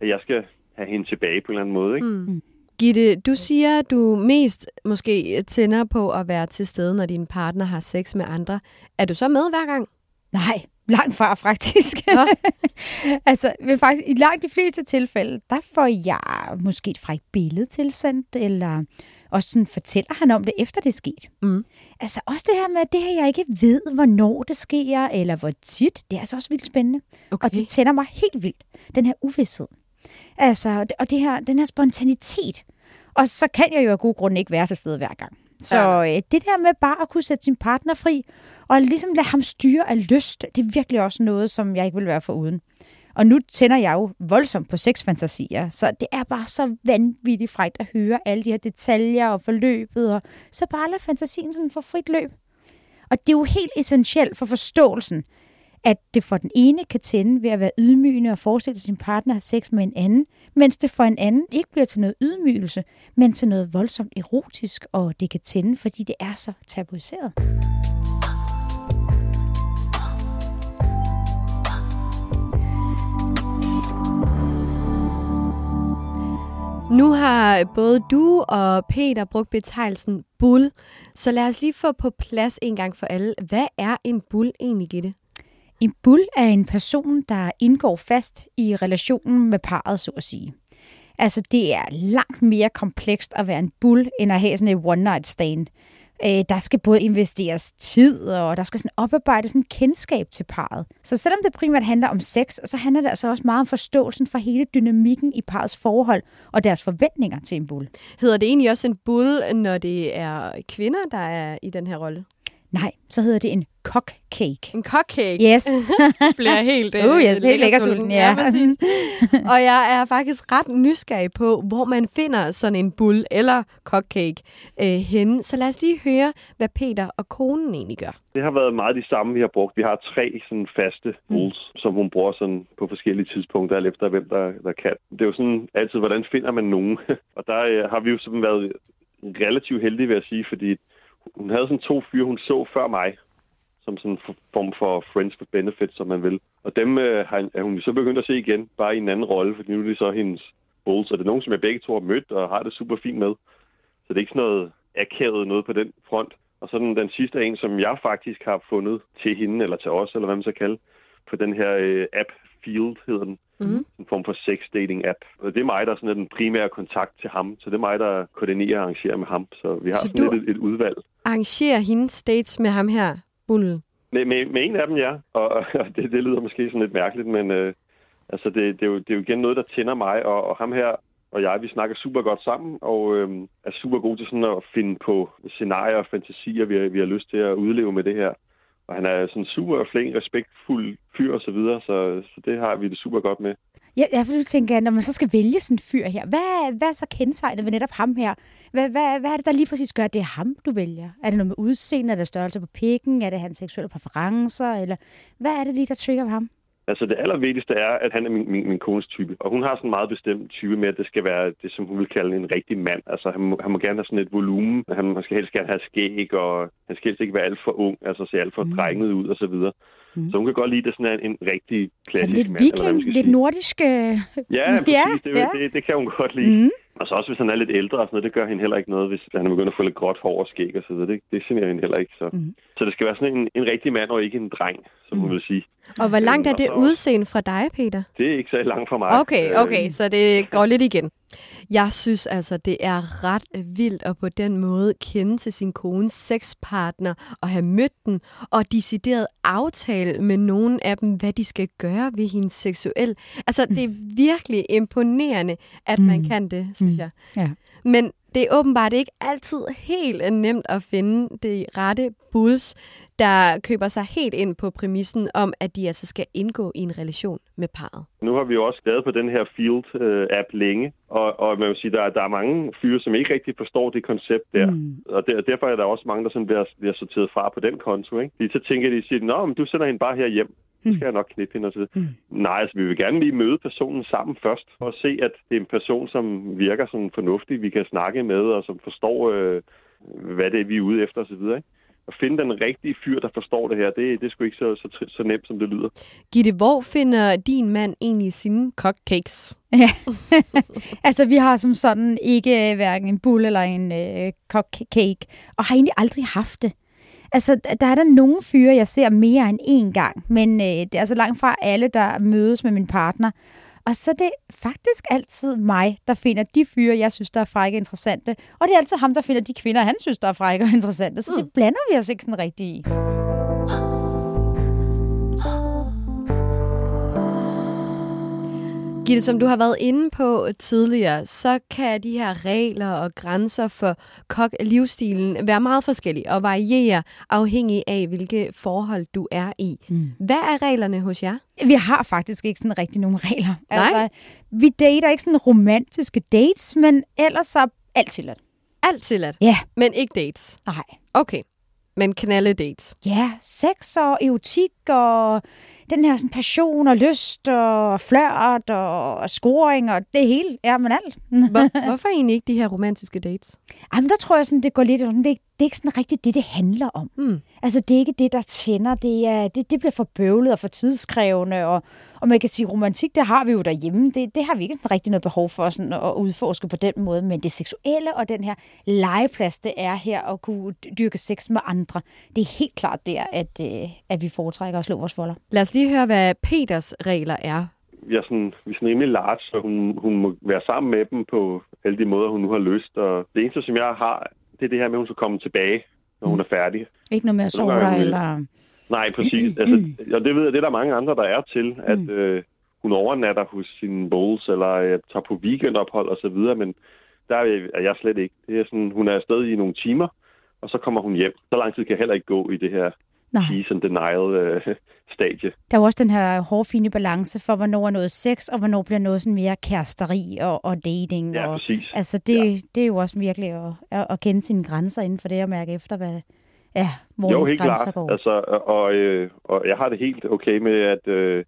at jeg skal have hende tilbage på en eller anden måde, ikke? Mm. Gitte, du siger, at du mest måske tænder på at være til stede, når din partner har sex med andre. Er du så med hver gang? Nej, langt fra faktisk. Altså, men faktisk, i langt de fleste tilfælde, der får jeg måske et frækt billede tilsendt, eller også sådan fortæller han om det, efter det er sket. Mm. Altså også det her med, at det her, jeg ikke ved, hvornår det sker, eller hvor tit, det er altså også vildt spændende. Okay. Og det tænder mig helt vildt, den her uvidshed. Altså, og det her, den her spontanitet. Og så kan jeg jo af gode grunde ikke være til stede hver gang. Så Ja. øh, det der med bare at kunne sætte sin partner fri, og ligesom lade ham styre af lyst, det er virkelig også noget, som jeg ikke vil være for uden. Og nu tænder jeg jo voldsomt på sexfantasier, så det er bare så vanvittigt frækt at høre alle de her detaljer og forløbet, og så bare lade fantasien sådan få frit løb. Og det er jo helt essentielt for forståelsen, at det for den ene kan tænde ved at være ydmygende og forestille sin partner har sex med en anden, mens det for en anden ikke bliver til noget ydmygelse, men til noget voldsomt erotisk, og det kan tænde, fordi det er så tabuiseret. Nu har både du og Peter brugt betegnelsen bull, så lad os lige få på plads en gang for alle. Hvad er en bull egentlig, Gitte? En bull er en person, der indgår fast i relationen med parret, så at sige. Altså, det er langt mere komplekst at være en bull, end at have sådan et one-night stand. Øh, der skal både investeres tid, og der skal sådan oparbejdes sådan kendskab til parret. Så selvom det primært handler om sex, så handler det altså også meget om forståelsen for hele dynamikken i parrets forhold og deres forventninger til en bull. Hedder det egentlig også en bull, når det er kvinder, der er i den her rolle? Nej, så hedder det en cock cake. En cockcake Yes. bliver helt Uh, yes, helt lækker sulten, ja. præcis. og jeg er faktisk ret nysgerrig på, hvor man finder sådan en bull eller cockcake øh, henne. Så lad os lige høre, hvad Peter og konen egentlig gør. Det har været meget de samme, vi har brugt. Vi har tre sådan faste rules, mm. som hun bruger sådan på forskellige tidspunkter, alt efter hvem der, der kan. Det er jo sådan altid, hvordan finder man nogen? og der øh, har vi jo sådan været relativt heldige, vil jeg sige, fordi hun havde sådan to fyre, hun så før mig, som sådan en form for friends with benefits, som man vil. Og dem øh, har, er hun så begyndt at se igen, bare i en anden rolle, fordi nu er det så hendes bulls, og det er nogen, som jeg begge to har mødt og har det super fint med. Så det er ikke sådan noget akavet noget på den front. Og så den, den sidste en, som jeg faktisk har fundet til hende, eller til os, eller hvad man så kalder, på den her øh, app Field, hedder den. Mhm. En form for sex dating app. Og det er mig, der er sådan er den primære kontakt til ham. Så det er mig, der koordinerer og arrangerer med ham. Så vi har Så sådan lidt et, et udvalg. Arrangerer hendes dates med ham her, bullen. Med, med, med en af dem, ja. Og, og det, det lyder måske sådan lidt mærkeligt, men øh, altså det, det, er jo, det er jo igen noget, der tænder mig. Og, og ham her og jeg, vi snakker super godt sammen, og øh, er super gode til sådan at finde på scenarier og fantasier, vi har, vi har lyst til at udleve med det her. Og han er sådan super flink, respektfuld fyr og så videre, så, så det har vi det super godt med. Ja, jeg vil tænke, når man så skal vælge sådan en fyr her, hvad, hvad er så kendetegnet ved netop ham her? Hvad, hvad, hvad er det, der lige præcis gør, at det er ham, du vælger? Er det noget med udseende? Er det størrelse på pikken? Er det hans seksuelle præferencer? Eller hvad er det lige, der trigger ham? Altså det allervigtigste er, at han er min, min, min kones type. Og hun har sådan en meget bestemt type med, at det skal være det, som hun vil kalde en rigtig mand. Altså han må, han må gerne have sådan et volumen. Han, han skal helst gerne have skæg, og han skal helst ikke være alt for ung, altså se alt for mm. drenget ud og så videre. Mm. Så hun kan godt lide, at det sådan er en, en rigtig klassisk lidt mand. man viking, skal lidt nordisk... øh, Ja. Ja, det, ja. Det, det kan hun godt lide. Mm. Og så også, hvis han er lidt ældre og sådan noget, det gør hende heller ikke noget, hvis han er begyndt at få lidt gråt hår og skæg og så videre. Det, det generer hende heller ikke. Så, Mhm. så det skal være sådan en, en rigtig mand og ikke en dreng, som hun vil sige. Og hvor langt er det udseende fra dig, Peter? Det er ikke så langt fra mig. Okay, Øh, okay, så det går lidt igen. Jeg synes altså, det er ret vildt at på den måde kende til sin kones sexpartner og have mødt den og decideret aftale med nogen af dem, hvad de skal gøre ved hende seksuelt. Altså, det er virkelig imponerende, at man Mm. kan det, synes Mm. jeg. Ja. Men det er åbenbart ikke altid helt nemt at finde det rette buds, der køber sig helt ind på præmissen om, at de altså skal indgå i en relation med parret. Nu har vi jo også lavet på den her Field-app længe, og, og man vil sige, der, er- der er mange fyre, som ikke rigtig forstår det koncept der. Mm. Og der, derfor er der også mange, der sådan bliver, bliver sorteret fra på den konto. Ikke? De så tænker de, siger, Nå, men du sender hende bare her hjem. Så skal jeg nok knippe hende og så videre. Mm. Nej, altså vi vil gerne lige møde personen sammen først, for at se, at det er en person, som virker sådan fornuftig, vi kan snakke med, og som forstår, øh, hvad det er, vi er ude efter osv. Ikke? At finde den rigtige fyr, der forstår det her, det, det er sgu ikke så, så, så nemt, som det lyder. Gitte, hvor finder din mand egentlig sine cupcakes? Altså, vi har som sådan ikke øh, hverken en bull eller en øh, cupcake, og har egentlig aldrig haft det. Altså, der er der nogle fyre, jeg ser mere end én gang, men øh, det er altså langt fra alle, der mødes med min partner. Og så er det faktisk altid mig, der finder de fyre, jeg synes, der er frække og interessante. Og det er altid ham, der finder de kvinder, han synes, der er frække og interessante. Så det blander vi os ikke sådan rigtig i. Gitte, som du har været inde på tidligere, så kan de her regler og grænser for kok-livsstilen være meget forskellige og variere afhængig af, hvilke forhold du er i. Mm. Hvad er reglerne hos jer? Vi har faktisk ikke sådan rigtig nogen regler. Nej. Altså, vi dater ikke sådan romantiske dates, men ellers så alt tilladt. Alt tilladt, Ja. men ikke dates. Nej. Okay, men knalde dates. Ja, sex og erotik og den her sådan passion og lyst og flørt og, og scoring og det hele. Ja, men alt. Hvor, hvorfor egentlig ikke de her romantiske dates? Jamen, der tror jeg sådan, det går lidt... sådan, Det, det er ikke sådan rigtigt det, det handler om. Hmm. Altså, det er ikke det, der tænder. Det, er, det, det bliver for bøvlet og for tidskrævende. Og, og man kan sige, romantik, det har vi jo derhjemme. Det, det har vi ikke sådan rigtig noget behov for sådan, at udforske på den måde. Men det seksuelle og den her legeplads, det er her at kunne dyrke sex med andre. Det er helt klart der, at, øh, at vi foretrækker at slå vores folder. Lad os lige høre, hvad Peters regler er. vi er sådan, vi er sådan rimelig large, så hun, hun må være sammen med dem på alle de måder, hun nu har lyst. Og det eneste, som jeg har, det er det her med, at hun skal komme tilbage, når hun er færdig. Ikke noget med at Nogle sove dig, vil- eller... Nej, præcis. altså, og det ved jeg, det er der mange andre, der er til, at øh, hun overnatter hos sine bowls, eller øh, tager på weekendophold og så videre, men der er jeg slet ikke. Det er sådan, hun er afsted i nogle timer, og så kommer hun hjem. Så lang tid kan jeg heller ikke gå i det her Nej. peace and denial øh, stadie. Der er jo også den her hårfine balance for, hvornår er noget sex, og hvornår bliver noget sådan mere kæresteri og, og dating. Ja, og, præcis. altså, det, ja. det er jo også virkelig at, at, at kende sine grænser inden for det, og mærke efter, hvad, ja, hvor Jo, helt klart. går. Altså, og, øh, og jeg har det helt okay med, at, øh,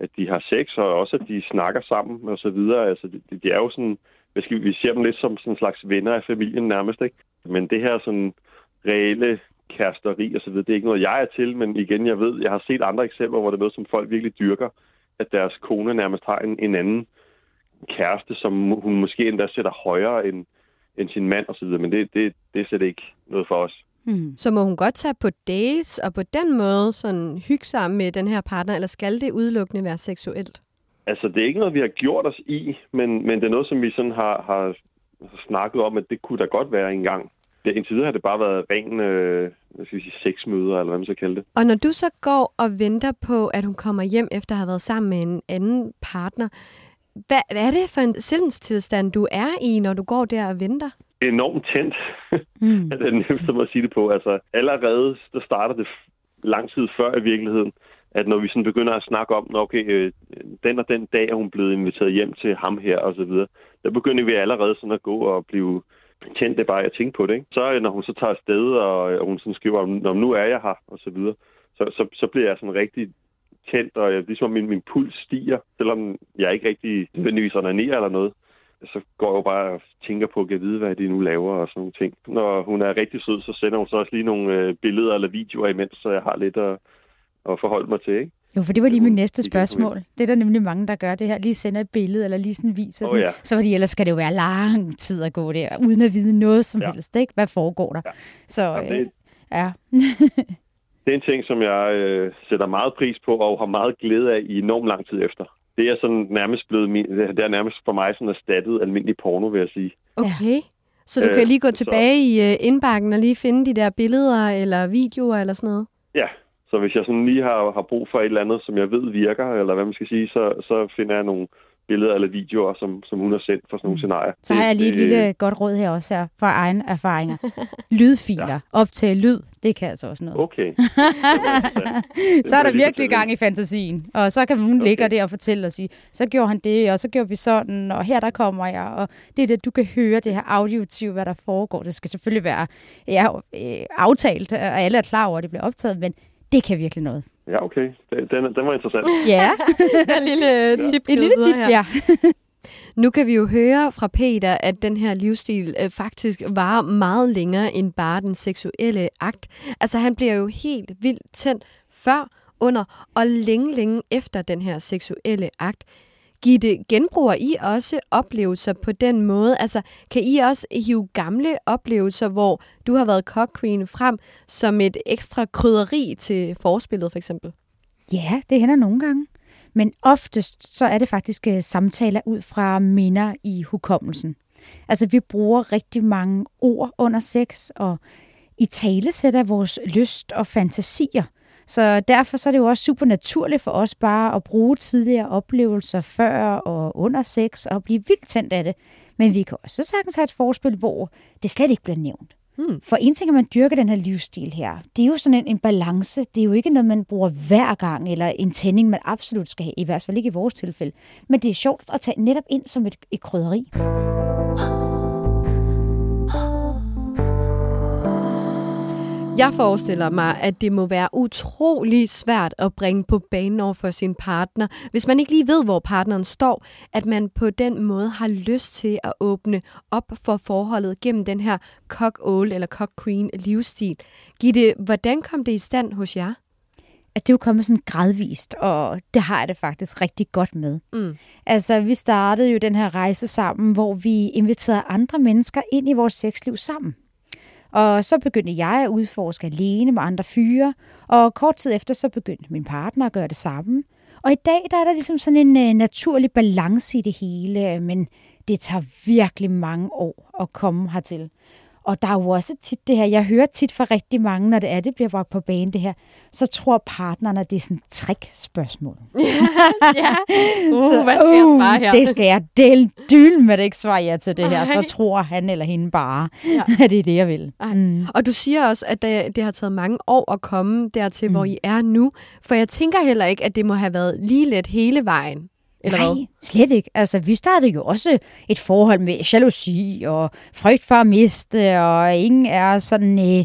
at de har sex, og også at de snakker sammen og så videre. Altså, de, de er jo sådan, vi, vi ser dem lidt som sådan en slags venner af familien nærmest, ikke? Men det her sådan reelle kæresteri og så videre, det er ikke noget, jeg er til, men igen, jeg ved, jeg har set andre eksempler, hvor det er noget, som folk virkelig dyrker, at deres kone nærmest har en, en anden kæreste, som hun måske endda sætter højere end, end sin mand og så videre, men det, det, det er slet ikke noget for os. Mm. Så må hun godt tage på dates og på den måde sådan hygge sig med den her partner, eller skal det udelukkende være seksuelt? Altså, det er ikke noget, vi har gjort os i, men, men det er noget, som vi sådan har, har snakket om, at det kunne da godt være en gang. Det, indtil videre har det bare været ren, øh, hvad skal vi sige, sexmøder, eller hvad man så kalde det. Og når du så går og venter på, at hun kommer hjem efter at have været sammen med en anden partner, hvad, hvad er det for en sindstilstand, du er i, når du går der og venter? Det er enormt tændt, Mm. det er nemmeste måde at sige det på. Altså, allerede, der starter det lang tid før i virkeligheden. at når vi sådan begynder at snakke om, "Nå, okay, øh, den og den dag er hun blevet inviteret hjem til ham her, og så videre, der begynder vi allerede sådan at gå og blive tændt det bare at tænke på det. Ikke? Så øh, når hun så tager afsted, og, og hun sådan skriver, om, "Nå, nu er jeg her, og så videre, så, så, så bliver jeg sådan rigtig tændt, og jeg, ligesom min, min puls stiger, selvom jeg ikke rigtig nødvendigvis onanerer eller noget. Så går jeg jo bare og tænker på, at jeg vide, hvad de nu laver og sådan nogle ting. Når hun er rigtig sød, så sender hun så også lige nogle øh, billeder eller videoer imens, så jeg har lidt at, at forholde mig til. Ikke? Jo, for det var lige mit næste spørgsmål. Det er der nemlig mange, der gør det her. Lige sender et billede, eller lige sådan viser. Sådan. ja. Så fordi ellers kan det jo være lang tid at gå der, uden at vide noget som Ja. helst. Ikke? Hvad foregår der? Ja. Så Jamen, øh, det, ja. det er en ting, som jeg øh, sætter meget pris på og har meget glæde af i enormt lang tid efter. Det er sådan nærmest blevet min, det er nærmest for mig sådan erstattet almindelig porno, vil jeg sige. Okay. Så du Øh, kan lige gå så- tilbage i øh, indbakken og lige finde de der billeder eller videoer eller sådan noget? Ja, så hvis jeg sådan lige har, har brug for et eller andet, som jeg ved virker, eller hvad man skal sige, så, så finder jeg nogle billeder eller videoer, som, som hun har sendt for sådan nogle scenarier. Så har jeg lige et Det- lille godt råd her også her, fra egen erfaringer. Lydfiler. Ja. Optage lyd, det kan altså også noget. Okay. så er der virkelig gang i fantasien. Og så kan hun okay. ligge der og fortælle og sige, så gjorde han det, og så gjorde vi sådan, og her der kommer jeg. Og det er det, du kan høre det her auditiv, hvad der foregår. Det skal selvfølgelig være ja, øh, aftalt, og alle er klar over, at det bliver optaget, men det kan virkelig noget. Ja, okay. Den, den, var interessant. Ja, en lille tip. et lille tip, ja. Nu kan vi jo høre fra Peter, at den her livsstil øh, faktisk var meget længere end bare den seksuelle akt. Altså han bliver jo helt vildt tændt før, under og længe, længe efter den her seksuelle akt. Gitte, genbruger I også oplevelser på den måde? Altså, kan I også hive gamle oplevelser, hvor du har været cock queen frem som et ekstra krydderi til forspillet, for eksempel? Ja, det hænder nogle gange. Men oftest så er det faktisk øh, samtaler ud fra minder i hukommelsen. Altså vi bruger rigtig mange ord under sex, og i tale sætter vores lyst og fantasier. Så derfor så er det jo også super naturligt for os bare at bruge tidligere oplevelser før og under sex og blive vildt tændt af det. Men vi kan også sagtens have et forspil, hvor det slet ikke bliver nævnt. Hmm. For en ting er, at man dyrker den her livsstil her. Det er jo sådan en, en balance. Det er jo ikke noget, man bruger hver gang, eller en tænding, man absolut skal have. I hvert fald ikke i vores tilfælde. Men det er sjovt at tage netop ind som et, et krydderi. Jeg forestiller mig, at det må være utrolig svært at bringe på banen over for sin partner, hvis man ikke lige ved, hvor partneren står, at man på den måde har lyst til at åbne op for forholdet gennem den her cock-old eller cock-queen livsstil. Gitte, hvordan kom det i stand hos jer? At det er jo kommet sådan gradvist, og det har jeg det faktisk rigtig godt med. Mm. Altså, vi startede jo den her rejse sammen, hvor vi inviterede andre mennesker ind i vores sexliv sammen. Og så begyndte jeg at udforske alene med andre fyre, og kort tid efter så begyndte min partner at gøre det samme. Og i dag der er der ligesom sådan en uh, naturlig balance i det hele, øh, men det tager virkelig mange år at komme hertil. Og der er jo også tit det her, jeg hører tit fra rigtig mange, når det er, det bliver bragt på banen det her, så tror partneren, at det er sådan et trick-spørgsmål. ja. Uh, hvad skal jeg svare her? Det skal jeg del dyl med det ikke svare ja til det her. Så Ej. tror han eller hende bare, Ja. ja. at det er det, jeg vil. Ej. Mm. Og du siger også, at det, det har taget mange år at komme dertil, mm. hvor I er nu. For jeg tænker heller ikke, at det må have været lige let hele vejen. Eller Nej, hvad? slet ikke. Altså, vi startede jo også et forhold med jalousi og frygt for at miste, og ingen er sådan... Øh,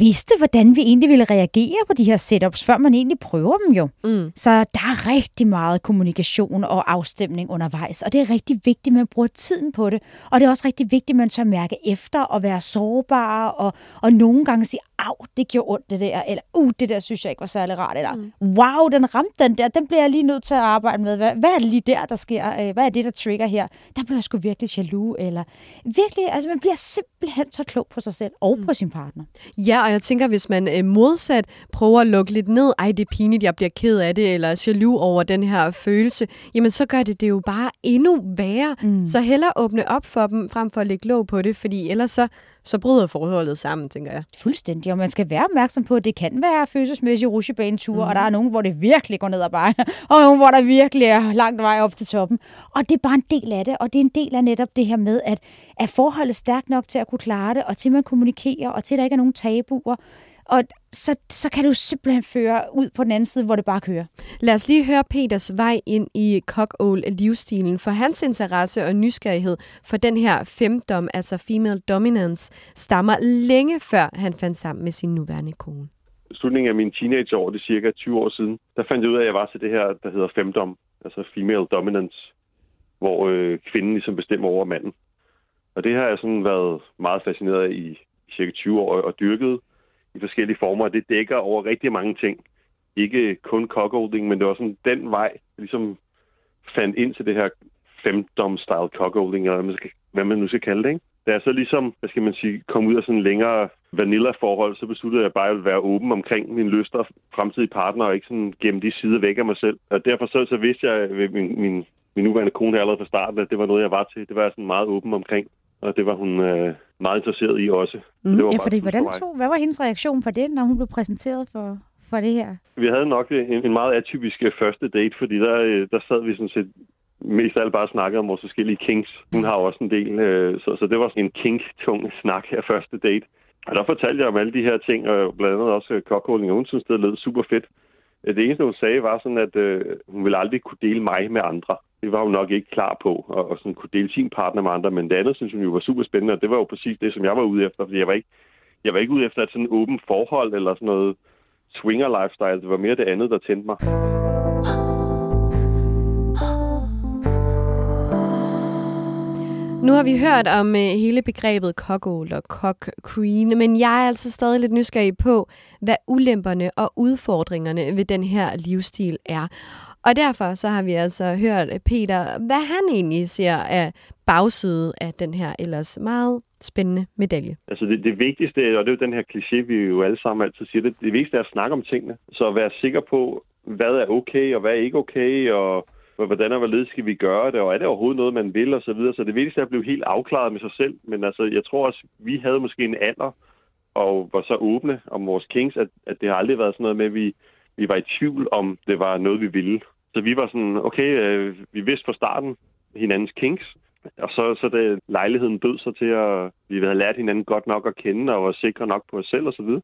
vidste, hvordan vi egentlig ville reagere på de her setups, før man egentlig prøver dem jo. Mm. Så der er rigtig meget kommunikation og afstemning undervejs, og det er rigtig vigtigt, at man bruger tiden på det. Og det er også rigtig vigtigt, at man tør mærke efter og være sårbar, og, og nogle gange sige, au, det gjorde ondt det der, eller uh, det der synes jeg ikke var særlig rart, eller mm. wow, den ramte den der, den bliver jeg lige nødt til at arbejde med. Hvad, hvad er det lige der, der sker? Øh, Hvad er det, der trigger her? Der bliver jeg sgu virkelig jaloux, eller virkelig, altså man bliver simpelthen så klog på sig selv og mm. på sin partner. Ja, og jeg tænker, hvis man øh, modsat prøver at lukke lidt ned, ej, det er pinligt, jeg bliver ked af det, eller jaloux over den her følelse, jamen så gør det det jo bare endnu værre. Mm. Så hellere åbne op for dem, frem for at lægge låg på det, fordi ellers så, så bryder forholdet sammen, tænker jeg. Fuldstændig, og man skal være opmærksom på, at det kan være følelsesmæssige rusjebaneture, mm. og der er nogen, hvor det virkelig går ned ad bakke, og nogen, hvor der virkelig er langt vej op til toppen. Og det er bare en del af det, og det er en del af netop det her med, at er forholdet stærkt nok til at kunne klare det, og til man kommunikerer, og til der ikke er nogen tabuer. Og så, så kan du simpelthen føre ud på den anden side, hvor det bare kører. Lad os lige høre Peters vej ind i cockall livsstilen for hans interesse og nysgerrighed for den her femdom, altså female dominance, stammer længe før han fandt sammen med sin nuværende kone. slutningen af mine teenageår, det er cirka 20 år siden, der fandt jeg ud af, at jeg var til det her, der hedder femdom, altså female dominance, hvor øh, kvinden ligesom bestemmer over manden. Og det har jeg sådan været meget fascineret af i cirka 20 år og dyrket i forskellige former, og det dækker over rigtig mange ting. Ikke kun cockholding, men det var sådan den vej, jeg ligesom fandt ind til det her femdom-style cockholding, eller hvad man, skal, hvad man nu skal kalde det, ikke? Da jeg så ligesom, hvad skal man sige, kom ud af sådan en længere vanilla-forhold, så besluttede jeg bare, at jeg ville være åben omkring mine lyster og fremtidige partner, og ikke sådan gemme de sider væk af mig selv. Og derfor så, så vidste jeg ved min, min, min nuværende kone her allerede fra starten, at det var noget, jeg var til. Det var jeg sådan meget åben omkring, og det var hun øh, meget interesseret i også. Mm. det var Ja, fordi hvordan for tog, hvad var hendes reaktion på det, når hun blev præsenteret for, for det her? Vi havde nok en, en meget atypisk øh, første date, fordi der, øh, der sad vi sådan set mest af alt bare snakkede om vores forskellige kinks. Hun har også en del, øh, så, så det var sådan en kink-tung snak her første date. Og der fortalte jeg om alle de her ting, og blandt andet også øh, cockholding, og hun synes, det lød super fedt. Øh, Det eneste, hun sagde, var sådan, at øh, hun ville aldrig kunne dele mig med andre. Det var hun nok ikke klar på, og, og sådan kunne dele sin partner med andre. Men det andet, synes hun jo var super spændende, og det var jo præcis det, som jeg var ude efter. Fordi jeg var ikke, jeg var ikke ude efter et sådan åbent forhold, eller sådan noget swinger lifestyle. Det var mere det andet, der tændte mig. Nu har vi hørt om øh, hele begrebet cockhold og cock queen, men jeg er altså stadig lidt nysgerrig på, hvad ulemperne og udfordringerne ved den her livsstil er. Og derfor så har vi altså hørt øh, Peter, hvad han egentlig ser af bagside af den her ellers meget spændende medalje. Altså det, det vigtigste, og det er jo den her kliché, vi jo alle sammen altid siger, det, det vigtigste er at snakke om tingene. Så at være sikker på, hvad er okay og hvad er ikke okay, og hvordan og hvorledes skal vi gøre det, og er det overhovedet noget, man vil, og så videre. Så det vigtigste er at blive helt afklaret med sig selv. Men altså, jeg tror også, vi havde måske en alder, og var så åbne om vores kings, at, at det har aldrig været sådan noget med, at vi, vi var i tvivl om, det var noget, vi ville. Så vi var sådan, okay, øh, vi vidste fra starten hinandens kings, og så, så det, lejligheden bød sig til, at vi havde lært hinanden godt nok at kende, og var sikre nok på os selv og så videre.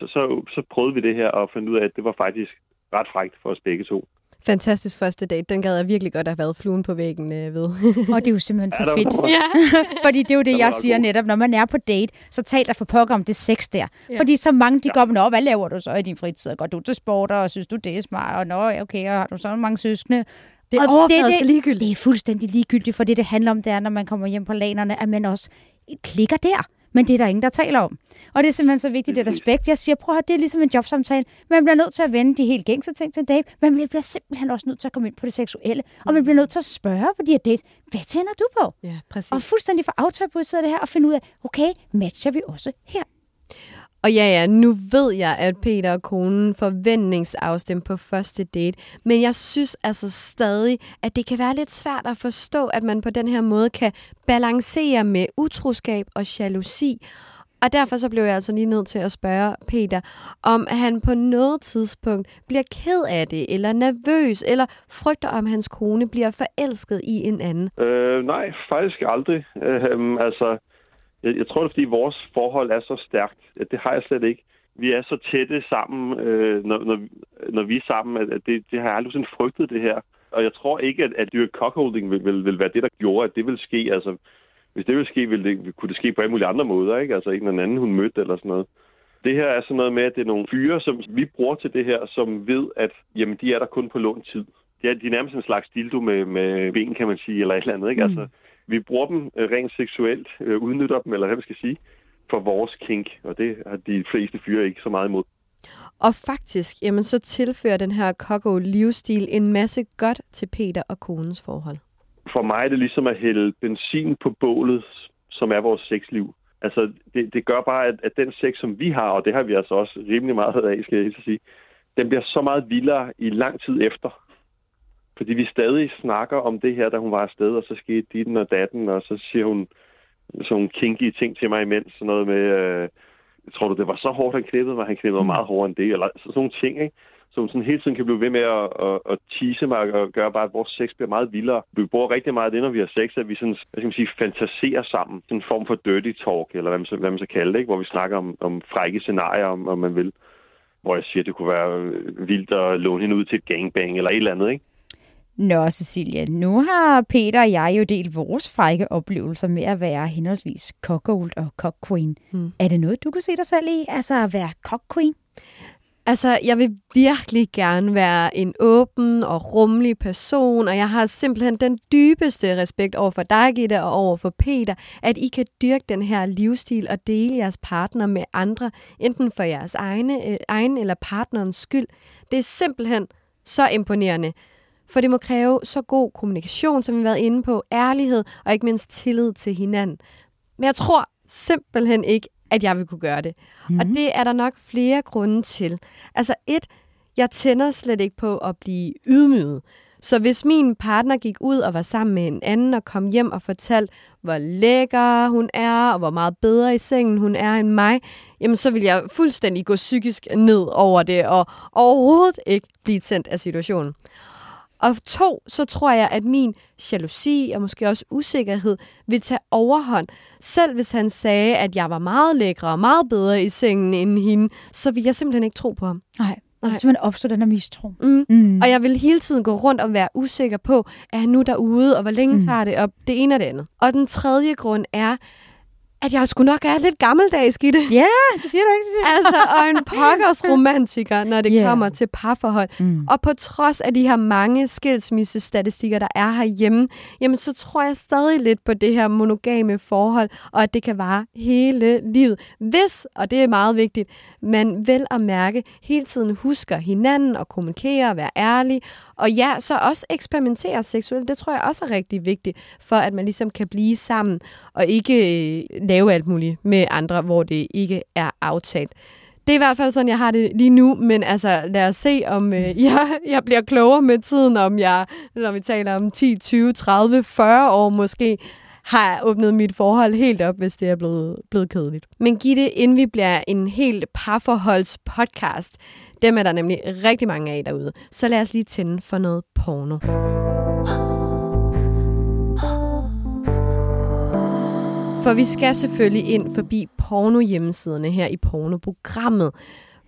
Så, så, så prøvede vi det her, og fandt ud af, at det var faktisk ret frægt for os begge to. Fantastisk første date. Den gad jeg virkelig godt have været fluen på væggen øh, ved. Og det er jo simpelthen så Ja, fedt. ja. Fordi det er jo det, jeg siger god. netop, når man er på date, så tal der for pokker om det sex der. Ja. Ja. Fordi så mange, de går op, nå, hvad laver du så i din fritid? Går du til sport, og synes du, det er smart? Og nå, okay, og har du så mange søskende? Det er Og overfladisk det- ligegyldigt. Det er fuldstændig ligegyldigt, for det, det handler om, det er, når man kommer hjem på lanerne, at man også klikker der. Men det er der ingen, der taler om. Og det er simpelthen så vigtigt, det respekt. Jeg siger, prøv at høre, det er ligesom en jobsamtale. Man bliver nødt til at vende de helt gængse ting til en date, men man bliver simpelthen også nødt til at komme ind på det seksuelle. Og man bliver nødt til at spørge på de her date, hvad tænder du på? Ja, præcis. Og fuldstændig få aftabuiseret det her og finde ud af, okay, matcher vi også her? Og ja, ja, nu ved jeg, at Peter og konen forventningsafstemte på første date, men jeg synes altså stadig, at det kan være lidt svært at forstå, at man på den her måde kan balancere med utroskab og jalousi. Og derfor så blev jeg altså lige nødt til at spørge Peter, om han på noget tidspunkt bliver ked af det, eller nervøs, eller frygter, om hans kone bliver forelsket i en anden. Øh, nej, faktisk aldrig. Øh, altså, jeg, jeg tror, det er, fordi vores forhold er så stærkt. Det har jeg slet ikke. Vi er så tætte sammen, øh, når, når, når vi er sammen, at, det, det har jeg aldrig sådan frygtet, det her. Og jeg tror ikke, at, at dyre cockholding vil, vil, vil være det, der gjorde, at det vil ske. Altså, hvis det ville ske, ville det, kunne det ske på alle mulige andre måder, ikke? Altså en eller anden, hun mødte eller sådan noget. Det her er sådan noget med, at det er nogle fyre, som vi bruger til det her, som ved, at jamen, de er der kun på lån tid. De er, de er nærmest en slags dildo med, med ben, kan man sige, eller et eller andet. Ikke? Mm. Altså, vi bruger dem øh, rent seksuelt, øh, udnytter dem, eller hvad man skal sige, for vores kink, og det har de fleste fyre ikke så meget imod. Og faktisk, jamen, så tilfører den her Coco livsstil en masse godt til Peter og konens forhold. For mig er det ligesom at hælde benzin på bålet, som er vores sexliv. Altså, det, det gør bare, at, at den sex, som vi har, og det har vi altså også rimelig meget af, skal jeg sige, den bliver så meget vildere i lang tid efter. Fordi vi stadig snakker om det her, da hun var afsted, og så skete ditten og datten, og så siger hun sådan nogle kinky ting til mig imens. Sådan noget med, øh, tror du, det var så hårdt, han knippede mig? Han knippede mig meget hårdere end det, eller så, sådan nogle ting, ikke? Så hun sådan hele tiden kan blive ved med at, at, at tease mig og gøre bare, at vores sex bliver meget vildere. Vi bruger rigtig meget af det, når vi har sex, at vi sådan, hvad skal man sige, fantaserer sammen. Sådan en form for dirty talk, eller hvad man så, hvad man så kalder det, ikke? hvor vi snakker om, om frække scenarier, om, om man vil. hvor jeg siger, at det kunne være øh, vildt at låne hende ud til et gangbang eller et eller andet, ikke? Nå, Cecilia, nu har Peter og jeg jo delt vores frække oplevelser med at være henholdsvis cockold og cock queen. Mm. Er det noget, du kunne se dig selv i, altså at være cock queen? Altså, jeg vil virkelig gerne være en åben og rummelig person, og jeg har simpelthen den dybeste respekt over for dig, Gitte, og over for Peter, at I kan dyrke den her livsstil og dele jeres partner med andre, enten for jeres egne, øh, egen eller partnerens skyld. Det er simpelthen så imponerende. For det må kræve så god kommunikation, som vi har været inde på, ærlighed og ikke mindst tillid til hinanden. Men jeg tror simpelthen ikke, at jeg vil kunne gøre det. Mm. Og det er der nok flere grunde til. Altså et, jeg tænder slet ikke på at blive ydmyget. Så hvis min partner gik ud og var sammen med en anden og kom hjem og fortalte, hvor lækker hun er, og hvor meget bedre i sengen hun er end mig, jamen så vil jeg fuldstændig gå psykisk ned over det, og overhovedet ikke blive tændt af situationen. Og to, så tror jeg, at min jalousi og måske også usikkerhed vil tage overhånd. Selv hvis han sagde, at jeg var meget lækre og meget bedre i sengen end hende, så vil jeg simpelthen ikke tro på ham. Nej. Nej. Så man opstår den her mistro. Mm. Mm. Og jeg vil hele tiden gå rundt og være usikker på, er han nu derude, og hvor længe mm. tager det, og det ene og det andet. Og den tredje grund er, at jeg skulle nok er lidt gammeldags i det. Ja, yeah, det siger du ikke, Cecilia. altså, og en pokkers romantiker, når det yeah. kommer til parforhold. Mm. Og på trods af de her mange skilsmissestatistikker, der er herhjemme, jamen så tror jeg stadig lidt på det her monogame forhold, og at det kan vare hele livet. Hvis, og det er meget vigtigt, man vel at mærke hele tiden husker hinanden og kommunikere og være ærlig, og ja, så også eksperimentere seksuelt. Det tror jeg også er rigtig vigtigt, for at man ligesom kan blive sammen, og ikke øh, lave alt muligt med andre, hvor det ikke er aftalt. Det er i hvert fald sådan, jeg har det lige nu, men altså lad os se, om øh, jeg, jeg bliver klogere med tiden, om jeg, når vi taler om 10, 20, 30, 40 år måske, har åbnet mit forhold helt op, hvis det er blevet, blevet kedeligt. Men Gitte, inden vi bliver en helt parforholds podcast, dem er der nemlig rigtig mange af derude, så lad os lige tænde for noget porno. For vi skal selvfølgelig ind forbi porno-hjemmesiderne her i pornoprogrammet.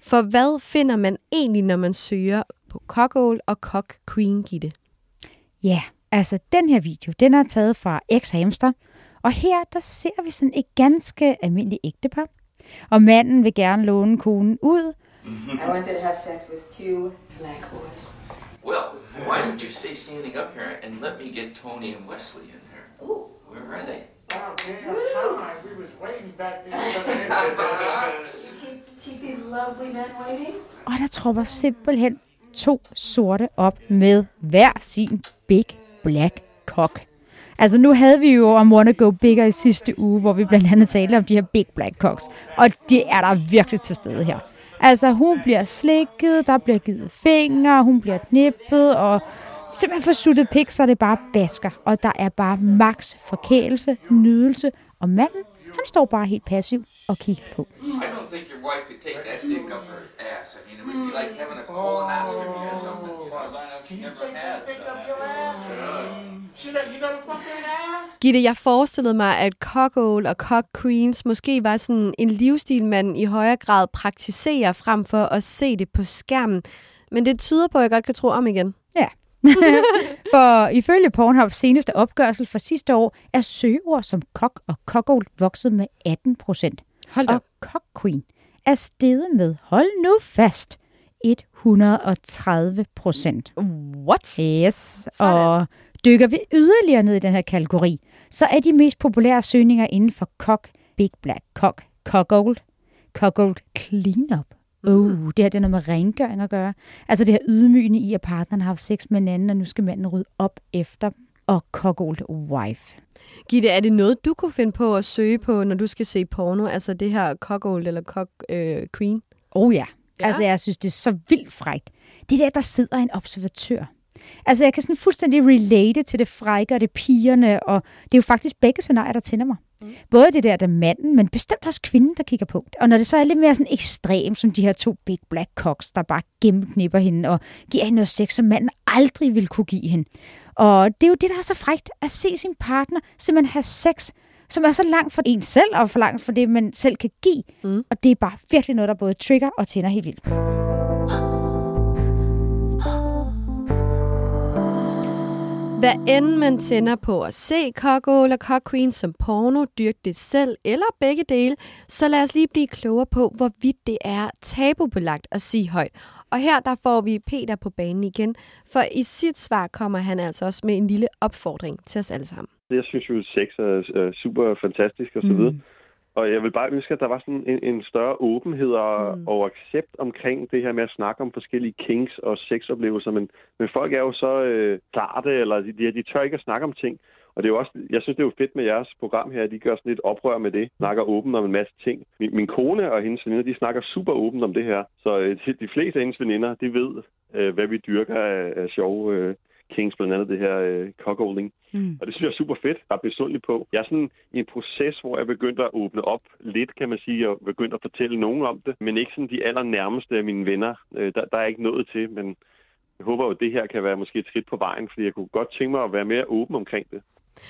For hvad finder man egentlig, når man søger på Cockole og Cock Queen Gitte? Ja, yeah, altså den her video, den er taget fra X Hamster. Og her, der ser vi sådan et ganske almindeligt ægtepar. Og manden vil gerne låne konen ud. I wanted to have sex with two black boys. Well, why don't you stay standing up here and let me get Tony and Wesley in there? Ooh. Where are they? Og der tropper simpelthen to sorte op med hver sin big black cock. Altså nu havde vi jo om Wanna Go Bigger i sidste uge, hvor vi blandt andet talte om de her big black cocks. Og det er der virkelig til stede her. Altså hun bliver slikket, der bliver givet fingre, hun bliver knippet, og simpelthen for suttet pik, så er det bare basker. Og der er bare max forkælelse, nydelse. Og manden, han står bare helt passiv og kigger på. I don't think your wife could take that dick up her ass. I mean, it would be like having a colonoscopy or something. Because I know she never has Gitte, jeg forestillede mig, at cockole og cock queens måske var sådan en livsstil, man i højere grad praktiserer frem for at se det på skærmen. Men det tyder på, at jeg godt kan tro om igen. Ja, for ifølge Pornhubs seneste opgørelse for sidste år, er søgeord som kok og kokol vokset med 18 procent. Hold da. Og cock queen er steget med, hold nu fast, 130 procent. What? Yes, og dykker vi yderligere ned i den her kategori, så er de mest populære søgninger inden for cock, big black cock, cockold, cockold cleanup, Oh, det her det er noget med rengøring at gøre. Altså det her ydmygende i, at partneren har haft sex med en anden, og nu skal manden rydde op efter og cockold wife. Gitte, er det noget, du kunne finde på at søge på, når du skal se porno? Altså det her cockold eller cock øh, queen? Oh ja. ja. Altså jeg synes, det er så vildt frækt. Det der, der sidder en observatør. Altså jeg kan sådan fuldstændig relate til det frække og det pigerne, og det er jo faktisk begge scenarier, der tænder mig. Mm. Både det der, der manden, men bestemt også kvinden, der kigger på. Og når det så er lidt mere sådan ekstrem, som de her to big black cocks, der bare gennemknipper hende og giver hende noget sex, som manden aldrig vil kunne give hende. Og det er jo det, der er så frægt, at se sin partner simpelthen have sex, som er så langt fra en selv, og for langt fra det, man selv kan give. Mm. Og det er bare virkelig noget, der både trigger og tænder helt vildt. Hvad end man tænder på at se Cockle og Cock Queen som porno, dyrk det selv eller begge dele, så lad os lige blive klogere på, hvorvidt det er tabubelagt at sige højt. Og her der får vi Peter på banen igen, for i sit svar kommer han altså også med en lille opfordring til os alle sammen. Jeg synes jo, at sex er, er super fantastisk og så videre. Mm. Og jeg vil bare ønske, at der var sådan en, en større åbenhed og, mm. og accept omkring det her med at snakke om forskellige kinks og sexoplevelser. Men, men folk er jo så øh, klarte, eller de, de, de tør ikke at snakke om ting. Og det er jo også, jeg synes, det er jo fedt med jeres program her, at de gør sådan lidt oprør med det. Snakker åbent om en masse ting. Min, min kone og hendes veninder, de snakker super åbent om det her. Så øh, de fleste af hendes veninder, de ved, øh, hvad vi dyrker af, af sjove øh, Kings, blandt andet det her øh, cockholding. Mm. Og det synes jeg er super fedt, at besundelig på. Jeg er sådan i en proces, hvor jeg begyndte at åbne op lidt, kan man sige, og begyndte at fortælle nogen om det, men ikke sådan de allernærmeste af mine venner. Øh, der, der er ikke noget til, men jeg håber jo, at det her kan være måske et skridt på vejen, fordi jeg kunne godt tænke mig at være mere åben omkring det.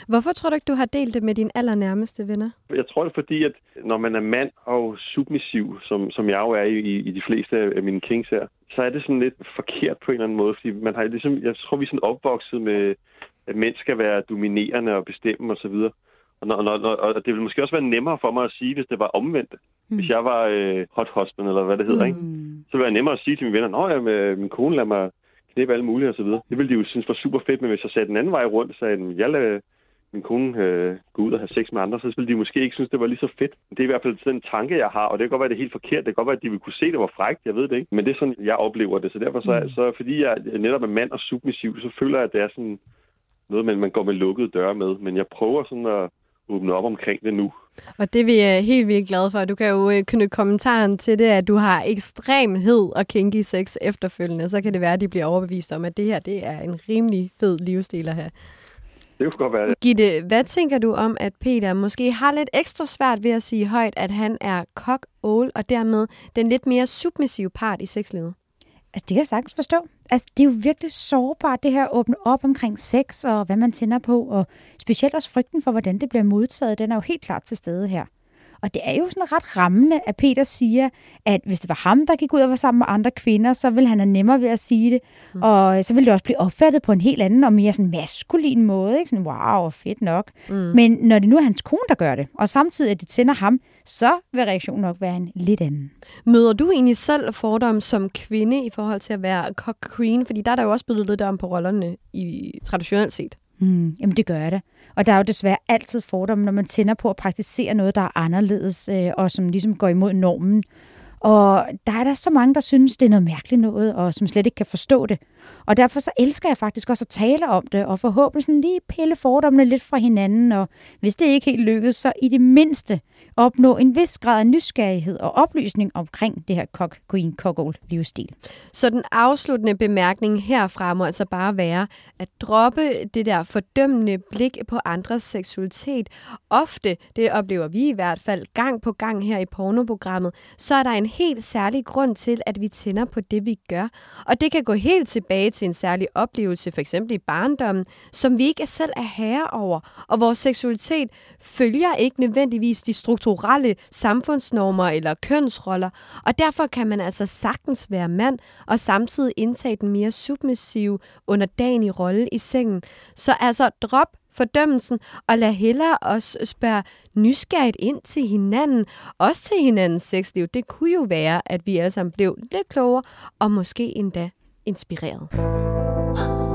Hvorfor tror du ikke, du har delt det med dine allernærmeste venner? Jeg tror det er fordi, at når man er mand og submissiv, som, som jeg jo er i, i de fleste af mine kings her, så er det sådan lidt forkert på en eller anden måde. Fordi man har ligesom, jeg tror, vi er sådan opvokset med, at mænd skal være dominerende og bestemme osv. Og, og, når, når, og det ville måske også være nemmere for mig at sige, hvis det var omvendt. Mm. Hvis jeg var øh, hot husband, eller hvad det hedder, mm. ikke? så ville det være nemmere at sige til mine venner, at ja, min kone lader mig knæppe alle mulige osv. Det ville de jo synes var super fedt, men hvis jeg sagde den anden vej rundt, så sagde jeg, jeg lader min kone øh, gå ud og have sex med andre, så ville de måske ikke synes, det var lige så fedt. Det er i hvert fald den tanke, jeg har, og det kan godt være, det er helt forkert. Det kan godt være, at de ville kunne se, det var frækt. Jeg ved det ikke. Men det er sådan, jeg oplever det. Så derfor, så, mm. så fordi jeg netop er mand og submissiv, så føler jeg, at det er sådan noget, man, man går med lukkede døre med. Men jeg prøver sådan at åbne op omkring det nu. Og det vi er helt vildt glade for. Du kan jo øh, knytte kommentaren til det, at du har ekstremhed og kinky sex efterfølgende. Så kan det være, at de bliver overbevist om, at det her det er en rimelig fed livsstil at have. Det kunne godt være det. Gitte, hvad tænker du om, at Peter måske har lidt ekstra svært ved at sige højt, at han er kok ål og dermed den lidt mere submissive part i sexlivet? Altså, det kan jeg sagtens forstå. Altså, det er jo virkelig sårbart, det her at åbne op omkring sex og hvad man tænder på, og specielt også frygten for, hvordan det bliver modtaget, den er jo helt klart til stede her. Og det er jo sådan ret rammende, at Peter siger, at hvis det var ham, der gik ud og var sammen med andre kvinder, så ville han have nemmere ved at sige det. Mm. Og så ville det også blive opfattet på en helt anden og mere sådan maskulin måde. Ikke? Sådan, wow, fedt nok. Mm. Men når det nu er hans kone, der gør det, og samtidig at det tænder ham, så vil reaktionen nok være en lidt anden. Møder du egentlig selv fordom som kvinde i forhold til at være cock queen? Fordi der er der jo også blevet lidt om på rollerne i traditionelt set. Mm, jamen det gør da. Og der er jo desværre altid fordomme, når man tænder på at praktisere noget, der er anderledes, øh, og som ligesom går imod normen. Og der er der så mange, der synes, det er noget mærkeligt noget, og som slet ikke kan forstå det. Og derfor så elsker jeg faktisk også at tale om det, og forhåbentlig sådan lige pille fordommene lidt fra hinanden, og hvis det ikke helt lykkes, så i det mindste opnå en vis grad af nysgerrighed og oplysning omkring det her kok queen cockold livsstil. Så den afsluttende bemærkning herfra må altså bare være at droppe det der fordømmende blik på andres seksualitet. Ofte, det oplever vi i hvert fald gang på gang her i pornoprogrammet, så er der en helt særlig grund til, at vi tænder på det, vi gør. Og det kan gå helt tilbage til en særlig oplevelse, for eksempel i barndommen, som vi ikke selv er herre over. Og vores seksualitet følger ikke nødvendigvis de strukturelle samfundsnormer eller kønsroller, og derfor kan man altså sagtens være mand og samtidig indtage den mere submissive, underdanige rolle i sengen. Så altså drop fordømmelsen, og lad hellere os spørge nysgerrigt ind til hinanden, også til hinandens sexliv. Det kunne jo være, at vi alle sammen blev lidt klogere, og måske endda inspireret.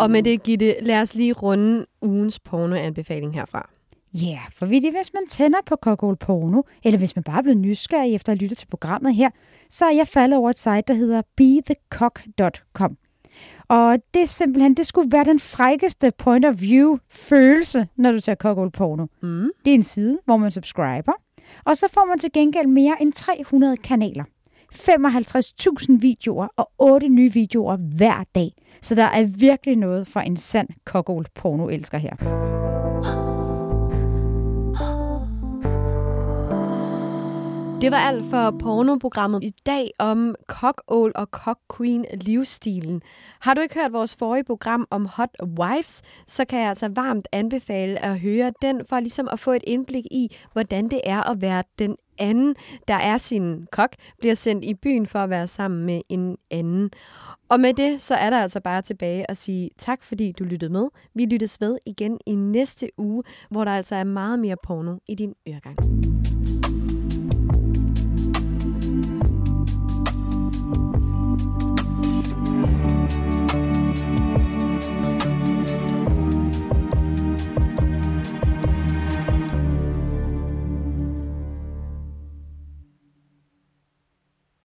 Og med det, Gitte, lad os lige runde ugens pornoanbefaling herfra. Ja, yeah, for hvis man tænder på Kokol Porno, eller hvis man bare er blevet nysgerrig efter at lytte til programmet her, så er jeg faldet over et site, der hedder bethecock.com. Og det er simpelthen, det skulle være den frækkeste point of view følelse, når du ser Kokol Porno. Mm. Det er en side, hvor man subscriber, og så får man til gengæld mere end 300 kanaler. 55.000 videoer og 8 nye videoer hver dag. Så der er virkelig noget for en sand kokol porno-elsker her. Det var alt for pornoprogrammet i dag om cockål og cock queen livsstilen. Har du ikke hørt vores forrige program om hot wives, så kan jeg altså varmt anbefale at høre den, for ligesom at få et indblik i, hvordan det er at være den anden, der er sin kok, bliver sendt i byen for at være sammen med en anden. Og med det, så er der altså bare tilbage at sige tak, fordi du lyttede med. Vi lyttes ved igen i næste uge, hvor der altså er meget mere porno i din øregang.